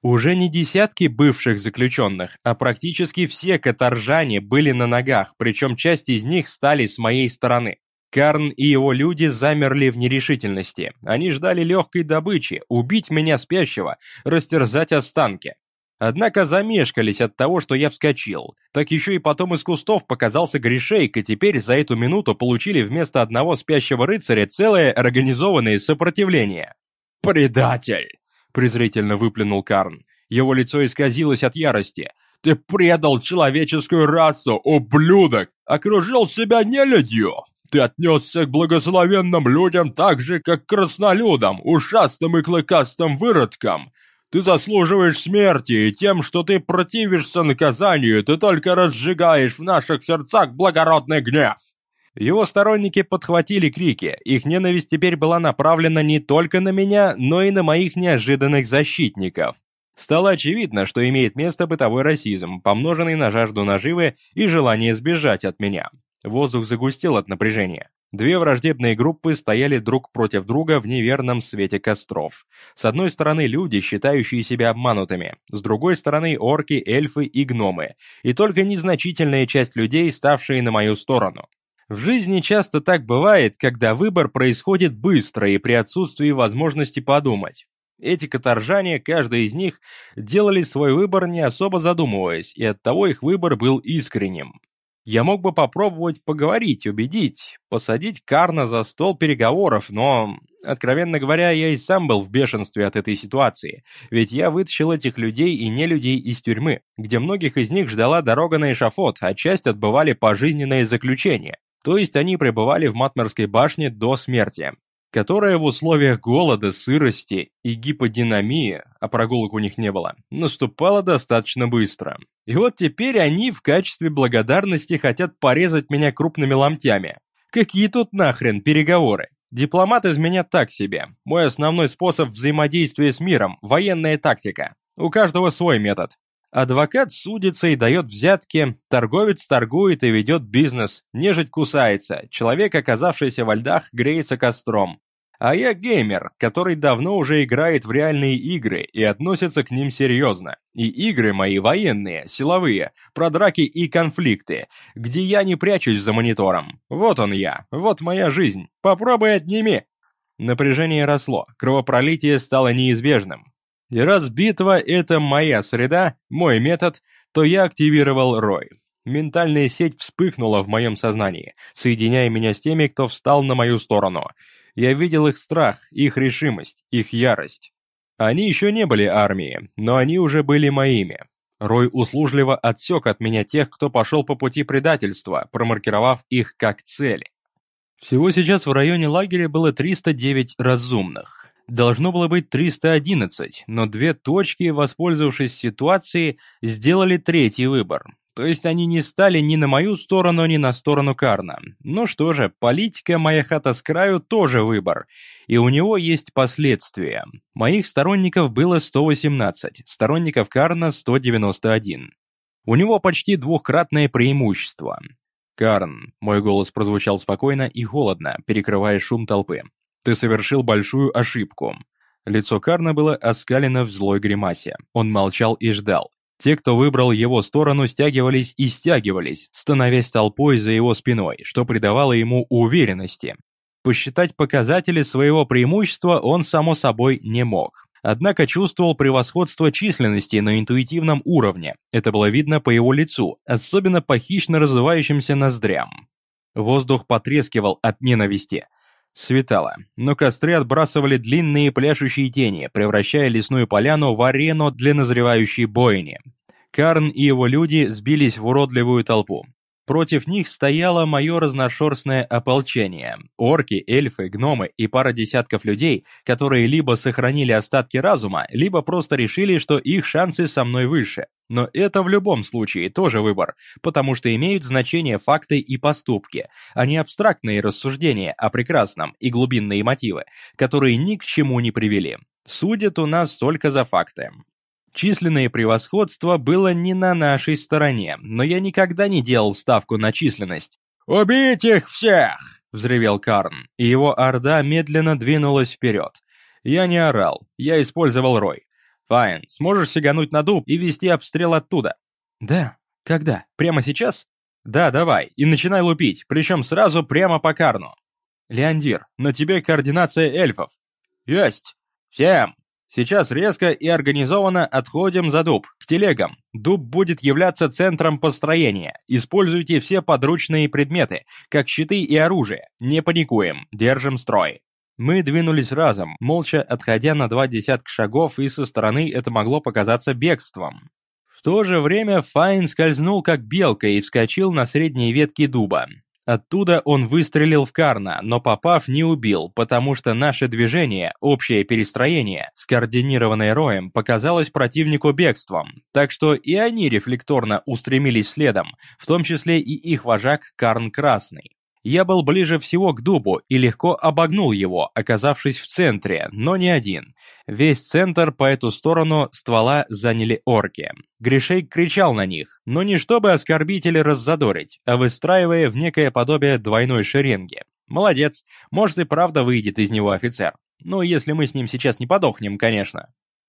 Уже не десятки бывших заключенных, а практически все каторжане были на ногах, причем часть из них стали с моей стороны. Карн и его люди замерли в нерешительности. Они ждали легкой добычи, убить меня спящего, растерзать останки. Однако замешкались от того, что я вскочил. Так еще и потом из кустов показался Гришейк, и теперь за эту минуту получили вместо одного спящего рыцаря целое организованное сопротивление. «Предатель!» — презрительно выплюнул Карн. Его лицо исказилось от ярости. «Ты предал человеческую расу, ублюдок! Окружил себя нелюдью! Ты отнесся к благословенным людям так же, как к краснолюдам, ушастым и клыкастым выродкам. Ты заслуживаешь смерти, и тем, что ты противишься наказанию, ты только разжигаешь в наших сердцах благородный гнев». Его сторонники подхватили крики, их ненависть теперь была направлена не только на меня, но и на моих неожиданных защитников. Стало очевидно, что имеет место бытовой расизм, помноженный на жажду наживы и желание сбежать от меня. Воздух загустел от напряжения. Две враждебные группы стояли друг против друга в неверном свете костров. С одной стороны люди, считающие себя обманутыми, с другой стороны орки, эльфы и гномы, и только незначительная часть людей, ставшие на мою сторону. В жизни часто так бывает, когда выбор происходит быстро и при отсутствии возможности подумать. Эти каторжане, каждый из них, делали свой выбор не особо задумываясь, и оттого их выбор был искренним. Я мог бы попробовать поговорить, убедить, посадить Карна за стол переговоров, но, откровенно говоря, я и сам был в бешенстве от этой ситуации, ведь я вытащил этих людей и не людей из тюрьмы, где многих из них ждала дорога на эшафот, а часть отбывали пожизненное заключение, то есть они пребывали в Матмерской башне до смерти которая в условиях голода, сырости и гиподинамии, а прогулок у них не было, наступала достаточно быстро. И вот теперь они в качестве благодарности хотят порезать меня крупными ломтями. Какие тут нахрен переговоры? Дипломат из меня так себе. Мой основной способ взаимодействия с миром – военная тактика. У каждого свой метод. Адвокат судится и дает взятки, торговец торгует и ведет бизнес, нежить кусается, человек, оказавшийся во льдах, греется костром. А я геймер, который давно уже играет в реальные игры и относится к ним серьезно. И игры мои военные, силовые, про драки и конфликты, где я не прячусь за монитором. Вот он я, вот моя жизнь. Попробуй отними. Напряжение росло, кровопролитие стало неизбежным. Раз битва — это моя среда, мой метод, то я активировал Рой. Ментальная сеть вспыхнула в моем сознании, соединяя меня с теми, кто встал на мою сторону. Я видел их страх, их решимость, их ярость. Они еще не были армией, но они уже были моими. Рой услужливо отсек от меня тех, кто пошел по пути предательства, промаркировав их как цели. Всего сейчас в районе лагеря было 309 разумных. Должно было быть 311, но две точки, воспользовавшись ситуацией, сделали третий выбор. То есть они не стали ни на мою сторону, ни на сторону Карна. Ну что же, политика «Моя хата с краю» тоже выбор. И у него есть последствия. Моих сторонников было 118, сторонников Карна 191. У него почти двухкратное преимущество. «Карн», — мой голос прозвучал спокойно и холодно, перекрывая шум толпы. Ты совершил большую ошибку». Лицо Карна было оскалено в злой гримасе. Он молчал и ждал. Те, кто выбрал его сторону, стягивались и стягивались, становясь толпой за его спиной, что придавало ему уверенности. Посчитать показатели своего преимущества он, само собой, не мог. Однако чувствовал превосходство численности на интуитивном уровне. Это было видно по его лицу, особенно по хищно разывающимся ноздрям. Воздух потрескивал от ненависти. Светало, но костры отбрасывали длинные пляшущие тени, превращая лесную поляну в арену для назревающей бойни. Карн и его люди сбились в уродливую толпу. Против них стояло мое разношерстное ополчение. Орки, эльфы, гномы и пара десятков людей, которые либо сохранили остатки разума, либо просто решили, что их шансы со мной выше. Но это в любом случае тоже выбор, потому что имеют значение факты и поступки, а не абстрактные рассуждения о прекрасном и глубинные мотивы, которые ни к чему не привели. Судят у нас только за факты. Численное превосходство было не на нашей стороне, но я никогда не делал ставку на численность. «Убить их всех!» — взревел Карн, и его орда медленно двинулась вперед. Я не орал, я использовал рой. «Файн, сможешь сигануть на дуб и вести обстрел оттуда?» «Да. Когда? Прямо сейчас?» «Да, давай, и начинай лупить, причем сразу прямо по Карну». «Леандир, на тебе координация эльфов». «Есть! Всем!» Сейчас резко и организованно отходим за дуб, к телегам. Дуб будет являться центром построения. Используйте все подручные предметы, как щиты и оружие. Не паникуем, держим строй. Мы двинулись разом, молча отходя на два десятка шагов, и со стороны это могло показаться бегством. В то же время Файн скользнул как белка и вскочил на средние ветки дуба. Оттуда он выстрелил в Карна, но попав не убил, потому что наше движение, общее перестроение, скоординированное роем, показалось противнику бегством, так что и они рефлекторно устремились следом, в том числе и их вожак Карн Красный. Я был ближе всего к дубу и легко обогнул его, оказавшись в центре, но не один. Весь центр по эту сторону ствола заняли орки. Гришей кричал на них, но не чтобы оскорбить или раззадорить, а выстраивая в некое подобие двойной шеренги. Молодец, может и правда выйдет из него офицер. Ну, если мы с ним сейчас не подохнем, конечно.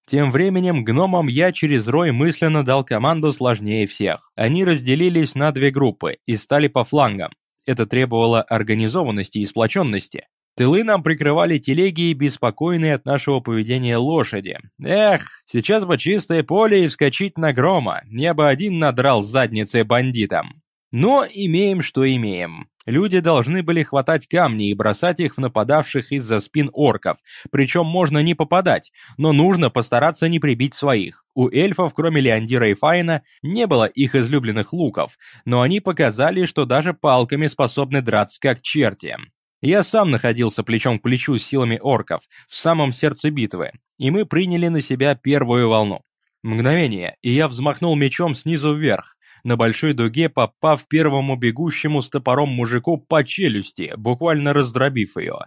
Тем временем гномам я через рой мысленно дал команду сложнее всех. Они разделились на две группы и стали по флангам. Это требовало организованности и сплоченности. Тылы нам прикрывали телеги и беспокойные от нашего поведения лошади. Эх, сейчас бы чистое поле и вскочить на грома, я бы один надрал задницы бандитам. Но имеем, что имеем. Люди должны были хватать камни и бросать их в нападавших из-за спин орков, причем можно не попадать, но нужно постараться не прибить своих. У эльфов, кроме Леандира и Файна, не было их излюбленных луков, но они показали, что даже палками способны драться как черти. Я сам находился плечом к плечу с силами орков, в самом сердце битвы, и мы приняли на себя первую волну. Мгновение, и я взмахнул мечом снизу вверх, на большой дуге попав первому бегущему с топором мужику по челюсти, буквально раздробив ее.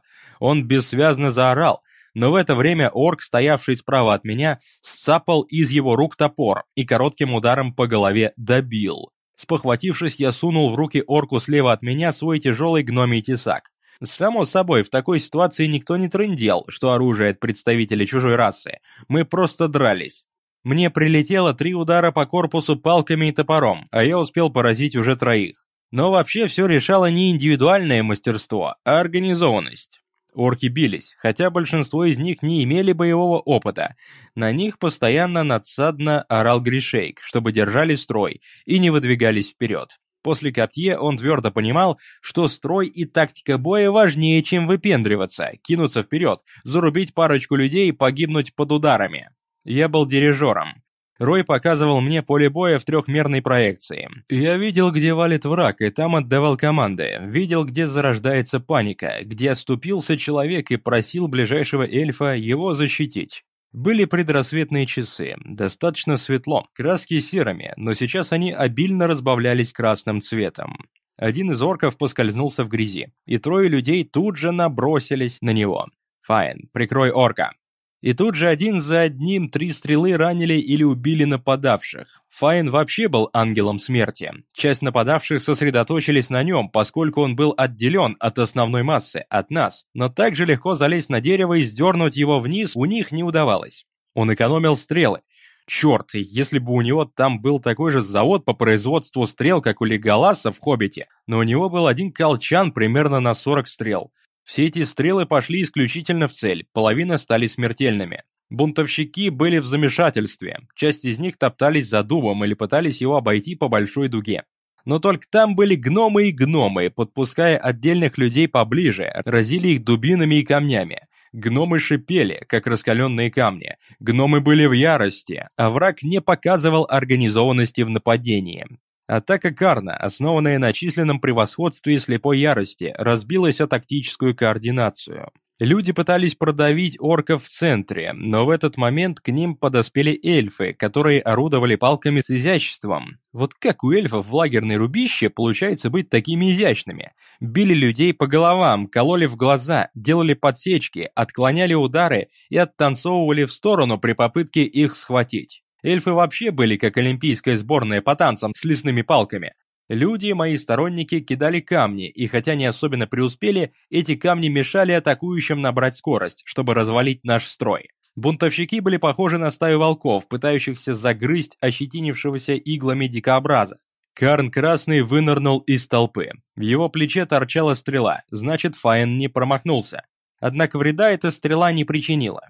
Он бессвязно заорал, но в это время орк, стоявший справа от меня, сцапал из его рук топор и коротким ударом по голове добил. Спохватившись, я сунул в руки орку слева от меня свой тяжелый гномий тесак. Само собой, в такой ситуации никто не трындел, что оружие от представителя чужой расы. Мы просто дрались. Мне прилетело три удара по корпусу палками и топором, а я успел поразить уже троих. Но вообще все решало не индивидуальное мастерство, а организованность. Орки бились, хотя большинство из них не имели боевого опыта. На них постоянно надсадно орал Гришейк, чтобы держали строй и не выдвигались вперед. После Коптье он твердо понимал, что строй и тактика боя важнее, чем выпендриваться, кинуться вперед, зарубить парочку людей и погибнуть под ударами. Я был дирижером. Рой показывал мне поле боя в трехмерной проекции. Я видел, где валит враг, и там отдавал команды. Видел, где зарождается паника, где оступился человек и просил ближайшего эльфа его защитить. Были предрассветные часы, достаточно светло, краски серыми, но сейчас они обильно разбавлялись красным цветом. Один из орков поскользнулся в грязи, и трое людей тут же набросились на него. «Файн, прикрой орка!» И тут же один за одним три стрелы ранили или убили нападавших. Файн вообще был ангелом смерти. Часть нападавших сосредоточились на нем, поскольку он был отделен от основной массы, от нас. Но так же легко залезть на дерево и сдернуть его вниз у них не удавалось. Он экономил стрелы. Черт, если бы у него там был такой же завод по производству стрел, как у Леголаса в «Хоббите», но у него был один колчан примерно на 40 стрел. Все эти стрелы пошли исключительно в цель, половина стали смертельными. Бунтовщики были в замешательстве, часть из них топтались за дубом или пытались его обойти по большой дуге. Но только там были гномы и гномы, подпуская отдельных людей поближе, разили их дубинами и камнями. Гномы шипели, как раскаленные камни. Гномы были в ярости, а враг не показывал организованности в нападении. Атака Карна, основанная на численном превосходстве и слепой ярости, разбилась о тактическую координацию. Люди пытались продавить орков в центре, но в этот момент к ним подоспели эльфы, которые орудовали палками с изяществом. Вот как у эльфов в лагерной рубище получается быть такими изящными? Били людей по головам, кололи в глаза, делали подсечки, отклоняли удары и оттанцовывали в сторону при попытке их схватить. Эльфы вообще были как олимпийская сборная по танцам с лесными палками. Люди, мои сторонники, кидали камни, и хотя не особенно преуспели, эти камни мешали атакующим набрать скорость, чтобы развалить наш строй. Бунтовщики были похожи на стаю волков, пытающихся загрызть ощетинившегося иглами дикообраза. Карн Красный вынырнул из толпы. В его плече торчала стрела, значит, Файн не промахнулся. Однако вреда эта стрела не причинила.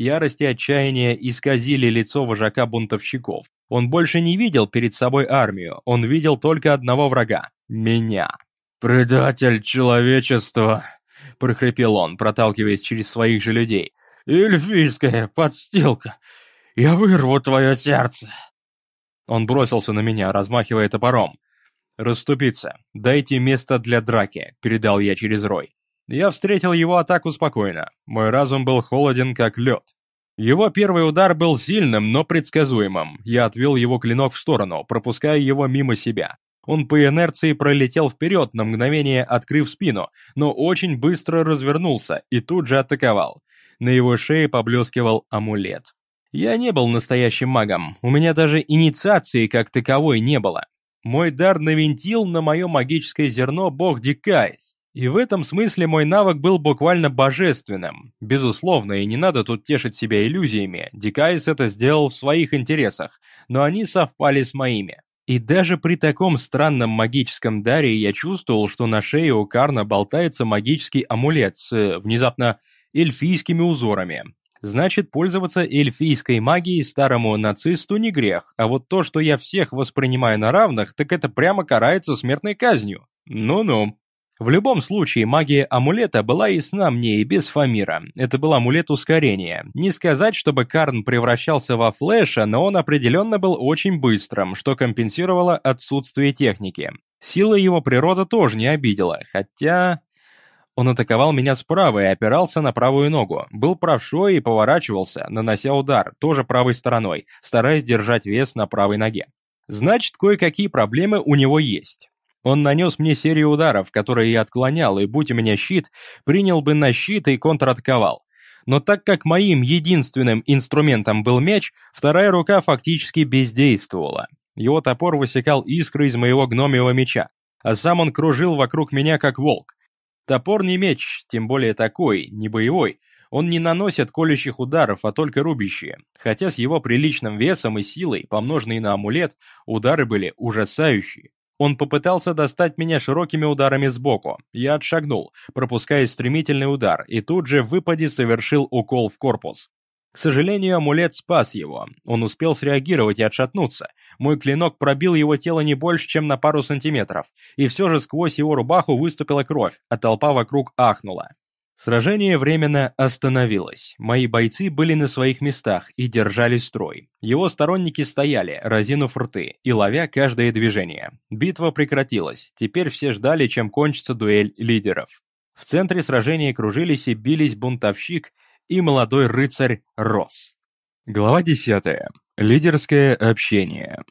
Ярость и отчаяние исказили лицо вожака бунтовщиков. Он больше не видел перед собой армию, он видел только одного врага — меня. «Предатель человечества!» — прохрипел он, проталкиваясь через своих же людей. «Эльфийская подстилка! Я вырву твое сердце!» Он бросился на меня, размахивая топором. «Расступиться! Дайте место для драки!» — передал я через рой. Я встретил его атаку спокойно. Мой разум был холоден, как лед. Его первый удар был сильным, но предсказуемым. Я отвел его клинок в сторону, пропуская его мимо себя. Он по инерции пролетел вперед, на мгновение открыв спину, но очень быстро развернулся и тут же атаковал. На его шее поблескивал амулет. Я не был настоящим магом, у меня даже инициации как таковой не было. Мой дар навинтил на мое магическое зерно бог Дикайс. И в этом смысле мой навык был буквально божественным. Безусловно, и не надо тут тешить себя иллюзиями, Дикайс это сделал в своих интересах, но они совпали с моими. И даже при таком странном магическом даре я чувствовал, что на шее у Карна болтается магический амулет с, внезапно, эльфийскими узорами. Значит, пользоваться эльфийской магией старому нацисту не грех, а вот то, что я всех воспринимаю на равных, так это прямо карается смертной казнью. Ну-ну. В любом случае, магия амулета была ясна мне и без Фамира. Это был амулет ускорения. Не сказать, чтобы Карн превращался во Флэша, но он определенно был очень быстрым, что компенсировало отсутствие техники. Сила его природа тоже не обидела, хотя... Он атаковал меня справа и опирался на правую ногу, был правшой и поворачивался, нанося удар, тоже правой стороной, стараясь держать вес на правой ноге. Значит, кое-какие проблемы у него есть. Он нанес мне серию ударов, которые я отклонял, и будь у меня щит, принял бы на щит и контратаковал. Но так как моим единственным инструментом был меч, вторая рука фактически бездействовала. Его топор высекал искры из моего гномьего меча, а сам он кружил вокруг меня как волк. Топор не меч, тем более такой, не боевой. Он не наносит колющих ударов, а только рубящие. Хотя с его приличным весом и силой, помноженной на амулет, удары были ужасающие. Он попытался достать меня широкими ударами сбоку. Я отшагнул, пропуская стремительный удар, и тут же в выпаде совершил укол в корпус. К сожалению, амулет спас его. Он успел среагировать и отшатнуться. Мой клинок пробил его тело не больше, чем на пару сантиметров. И все же сквозь его рубаху выступила кровь, а толпа вокруг ахнула. Сражение временно остановилось. Мои бойцы были на своих местах и держали строй. Его сторонники стояли, разинув рты и ловя каждое движение. Битва прекратилась. Теперь все ждали, чем кончится дуэль лидеров. В центре сражения кружились и бились бунтовщик и молодой рыцарь Рос. Глава 10. Лидерское общение.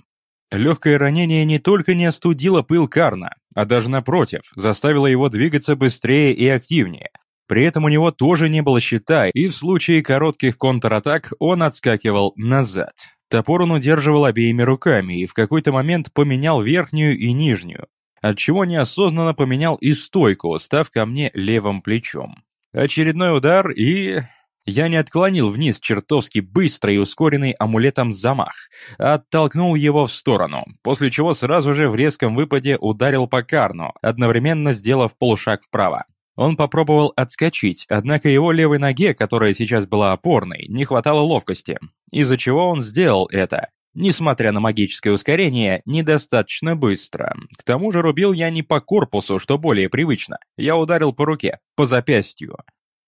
Легкое ранение не только не остудило пыл Карна, а даже напротив, заставило его двигаться быстрее и активнее. При этом у него тоже не было щита, и в случае коротких контратак он отскакивал назад. Топор он удерживал обеими руками и в какой-то момент поменял верхнюю и нижнюю, отчего неосознанно поменял и стойку, став ко мне левым плечом. Очередной удар и... Я не отклонил вниз чертовски быстрый и ускоренный амулетом замах, оттолкнул его в сторону, после чего сразу же в резком выпаде ударил по Карну, одновременно сделав полушаг вправо. Он попробовал отскочить, однако его левой ноге, которая сейчас была опорной, не хватало ловкости, из-за чего он сделал это. Несмотря на магическое ускорение, недостаточно быстро. К тому же рубил я не по корпусу, что более привычно. Я ударил по руке, по запястью.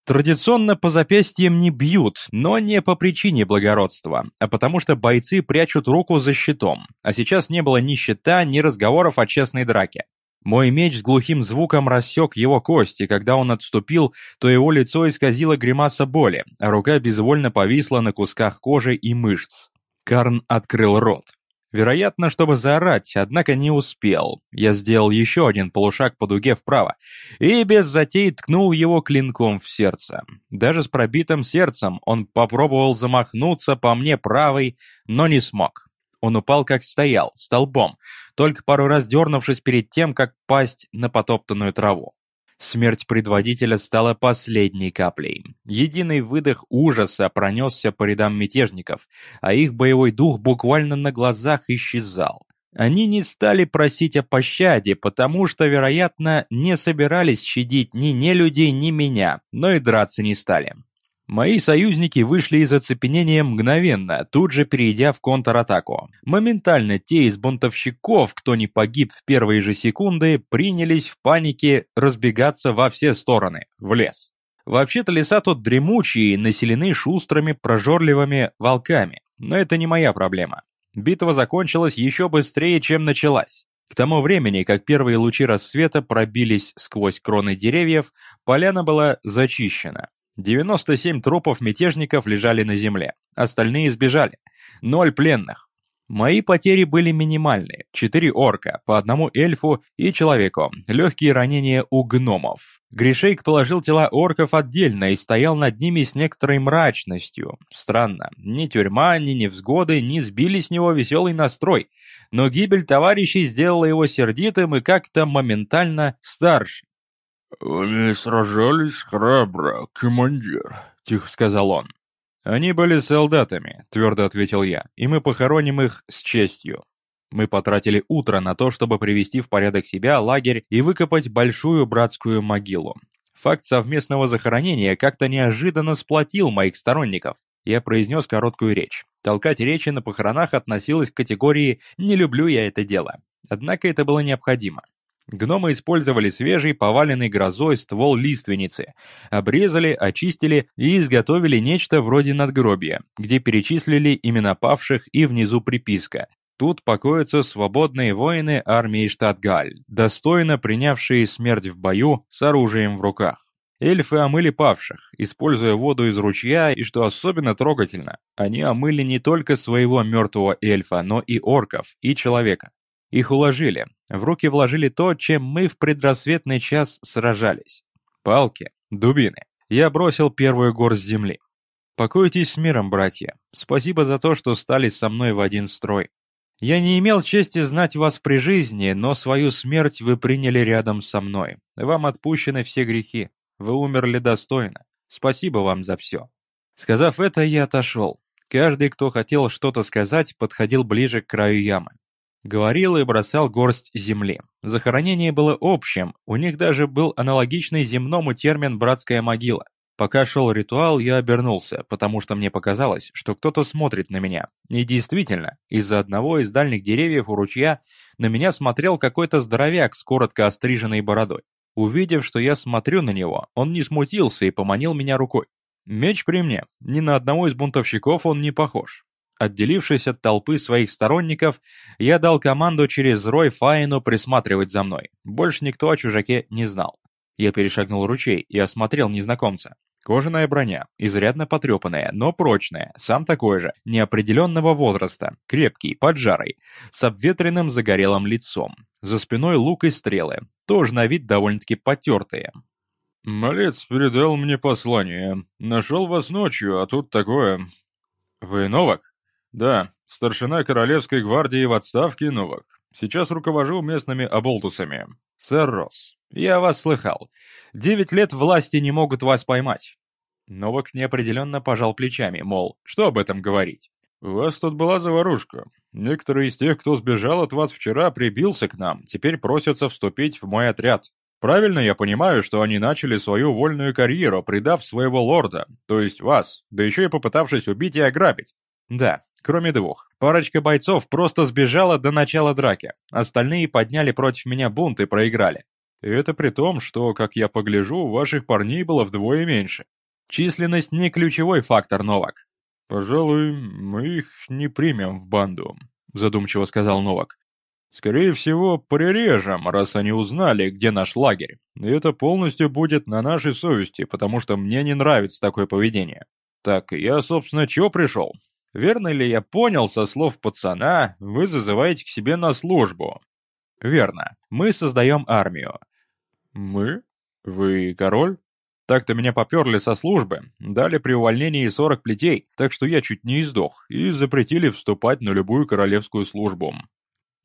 Традиционно по запястьям не бьют, но не по причине благородства, а потому что бойцы прячут руку за щитом, а сейчас не было ни щита, ни разговоров о честной драке. Мой меч с глухим звуком рассек его кости, когда он отступил, то его лицо исказило гримаса боли, а рука безвольно повисла на кусках кожи и мышц. Карн открыл рот. Вероятно, чтобы заорать, однако не успел. Я сделал еще один полушаг по дуге вправо и без затей ткнул его клинком в сердце. Даже с пробитым сердцем он попробовал замахнуться по мне правой, но не смог. Он упал как стоял, столбом, только пару раз дернувшись перед тем, как пасть на потоптанную траву. Смерть предводителя стала последней каплей. Единый выдох ужаса пронесся по рядам мятежников, а их боевой дух буквально на глазах исчезал. Они не стали просить о пощаде, потому что, вероятно, не собирались щадить ни не людей, ни меня, но и драться не стали. Мои союзники вышли из оцепенения мгновенно, тут же перейдя в контратаку. Моментально те из бунтовщиков, кто не погиб в первые же секунды, принялись в панике разбегаться во все стороны, в лес. Вообще-то леса тут дремучие, населены шустрыми, прожорливыми волками, но это не моя проблема. Битва закончилась еще быстрее, чем началась. К тому времени, как первые лучи рассвета пробились сквозь кроны деревьев, поляна была зачищена. 97 трупов мятежников лежали на земле, остальные сбежали. Ноль пленных. Мои потери были минимальные. Четыре орка, по одному эльфу и человеку. Легкие ранения у гномов. Гришейк положил тела орков отдельно и стоял над ними с некоторой мрачностью. Странно, ни тюрьма, ни невзгоды не сбили с него веселый настрой. Но гибель товарищей сделала его сердитым и как-то моментально старше. «Они сражались храбро, командир», — тихо сказал он. «Они были солдатами», — твердо ответил я, — «и мы похороним их с честью». Мы потратили утро на то, чтобы привести в порядок себя, лагерь и выкопать большую братскую могилу. Факт совместного захоронения как-то неожиданно сплотил моих сторонников. Я произнес короткую речь. Толкать речи на похоронах относилось к категории «не люблю я это дело». Однако это было необходимо. Гномы использовали свежий, поваленный грозой ствол лиственницы, обрезали, очистили и изготовили нечто вроде надгробия, где перечислили имена павших и внизу приписка. Тут покоятся свободные воины армии штат Галь, достойно принявшие смерть в бою с оружием в руках. Эльфы омыли павших, используя воду из ручья, и что особенно трогательно, они омыли не только своего мертвого эльфа, но и орков, и человека. Их уложили. В руки вложили то, чем мы в предрассветный час сражались. Палки, дубины. Я бросил первую горсть земли. Покойтесь с миром, братья. Спасибо за то, что стали со мной в один строй. Я не имел чести знать вас при жизни, но свою смерть вы приняли рядом со мной. Вам отпущены все грехи. Вы умерли достойно. Спасибо вам за все. Сказав это, я отошел. Каждый, кто хотел что-то сказать, подходил ближе к краю ямы. Говорил и бросал горсть земли. Захоронение было общим, у них даже был аналогичный земному термин «братская могила». Пока шел ритуал, я обернулся, потому что мне показалось, что кто-то смотрит на меня. И действительно, из-за одного из дальних деревьев у ручья на меня смотрел какой-то здоровяк с коротко остриженной бородой. Увидев, что я смотрю на него, он не смутился и поманил меня рукой. Меч при мне, ни на одного из бунтовщиков он не похож. Отделившись от толпы своих сторонников, я дал команду через рой Фаину присматривать за мной. Больше никто о чужаке не знал. Я перешагнул ручей и осмотрел незнакомца. Кожаная броня, изрядно потрепанная, но прочная, сам такой же, неопределенного возраста, крепкий, поджарый, с обветренным загорелым лицом. За спиной лук и стрелы, тоже на вид довольно-таки потертые. «Малец передал мне послание. Нашел вас ночью, а тут такое...» «Вы Новак?» «Да, старшина Королевской гвардии в отставке Новак. Сейчас руковожу местными оболтусами. Сэр Росс, я вас слыхал. Девять лет власти не могут вас поймать». Новак неопределенно пожал плечами, мол, что об этом говорить? «У вас тут была заварушка. Некоторые из тех, кто сбежал от вас вчера, прибился к нам, теперь просятся вступить в мой отряд. Правильно я понимаю, что они начали свою вольную карьеру, предав своего лорда, то есть вас, да еще и попытавшись убить и ограбить?» «Да, Кроме двух. Парочка бойцов просто сбежала до начала драки. Остальные подняли против меня бунт и проиграли. И это при том, что, как я погляжу, ваших парней было вдвое меньше. Численность не ключевой фактор, Новак. «Пожалуй, мы их не примем в банду», — задумчиво сказал Новак. «Скорее всего, прирежем, раз они узнали, где наш лагерь. И это полностью будет на нашей совести, потому что мне не нравится такое поведение. Так, я, собственно, чего пришел? Верно ли я понял со слов пацана, вы зазываете к себе на службу? Верно. Мы создаем армию. Мы? Вы король? Так-то меня поперли со службы, дали при увольнении 40 плетей, так что я чуть не издох, и запретили вступать на любую королевскую службу.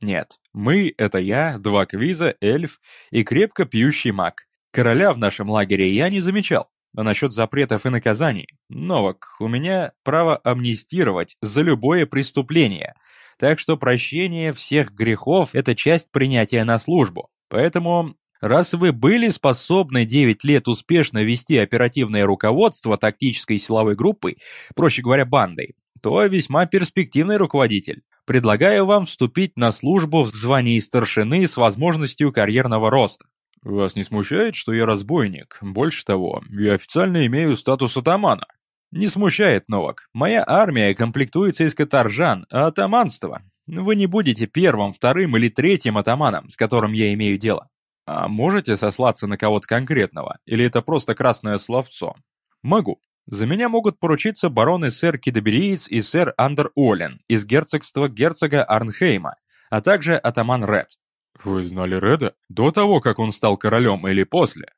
Нет, мы — это я, два квиза, эльф и крепко пьющий маг. Короля в нашем лагере я не замечал. А насчет запретов и наказаний, Новак, у меня право амнистировать за любое преступление, так что прощение всех грехов – это часть принятия на службу. Поэтому, раз вы были способны 9 лет успешно вести оперативное руководство тактической силовой группой, проще говоря, бандой, то весьма перспективный руководитель. Предлагаю вам вступить на службу в звании старшины с возможностью карьерного роста. Вас не смущает, что я разбойник? Больше того, я официально имею статус атамана. Не смущает, Новак. Моя армия комплектуется из каторжан, а атаманство... Вы не будете первым, вторым или третьим атаманом, с которым я имею дело. А можете сослаться на кого-то конкретного? Или это просто красное словцо? Могу. За меня могут поручиться бароны сэр Кидабериец и сэр Андер Олен из герцогства герцога Арнхейма, а также атаман Ред. Вы знали Реда? До того, как он стал королем или после?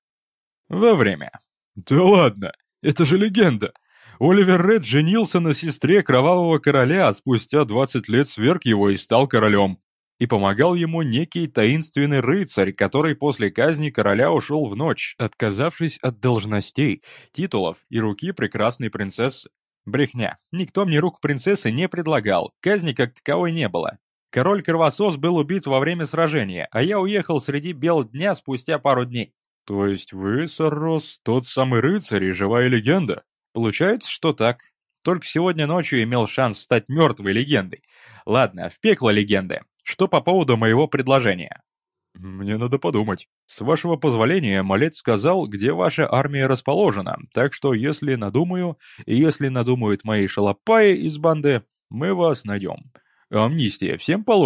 Во время. Да ладно, это же легенда. Оливер Ред женился на сестре кровавого короля, а спустя 20 лет сверг его и стал королем. И помогал ему некий таинственный рыцарь, который после казни короля ушел в ночь, отказавшись от должностей, титулов и руки прекрасной принцессы. Брехня. Никто мне рук принцессы не предлагал, казни как таковой не было. Король Кровосос был убит во время сражения, а я уехал среди бел дня спустя пару дней. То есть вы, Саррос, тот самый рыцарь и живая легенда? Получается, что так. Только сегодня ночью имел шанс стать мертвой легендой. Ладно, в пекло легенды. Что по поводу моего предложения? Мне надо подумать. С вашего позволения, малец сказал, где ваша армия расположена, так что если надумаю, и если надумают мои шалопаи из банды, мы вас найдем. Амнистия всем положена.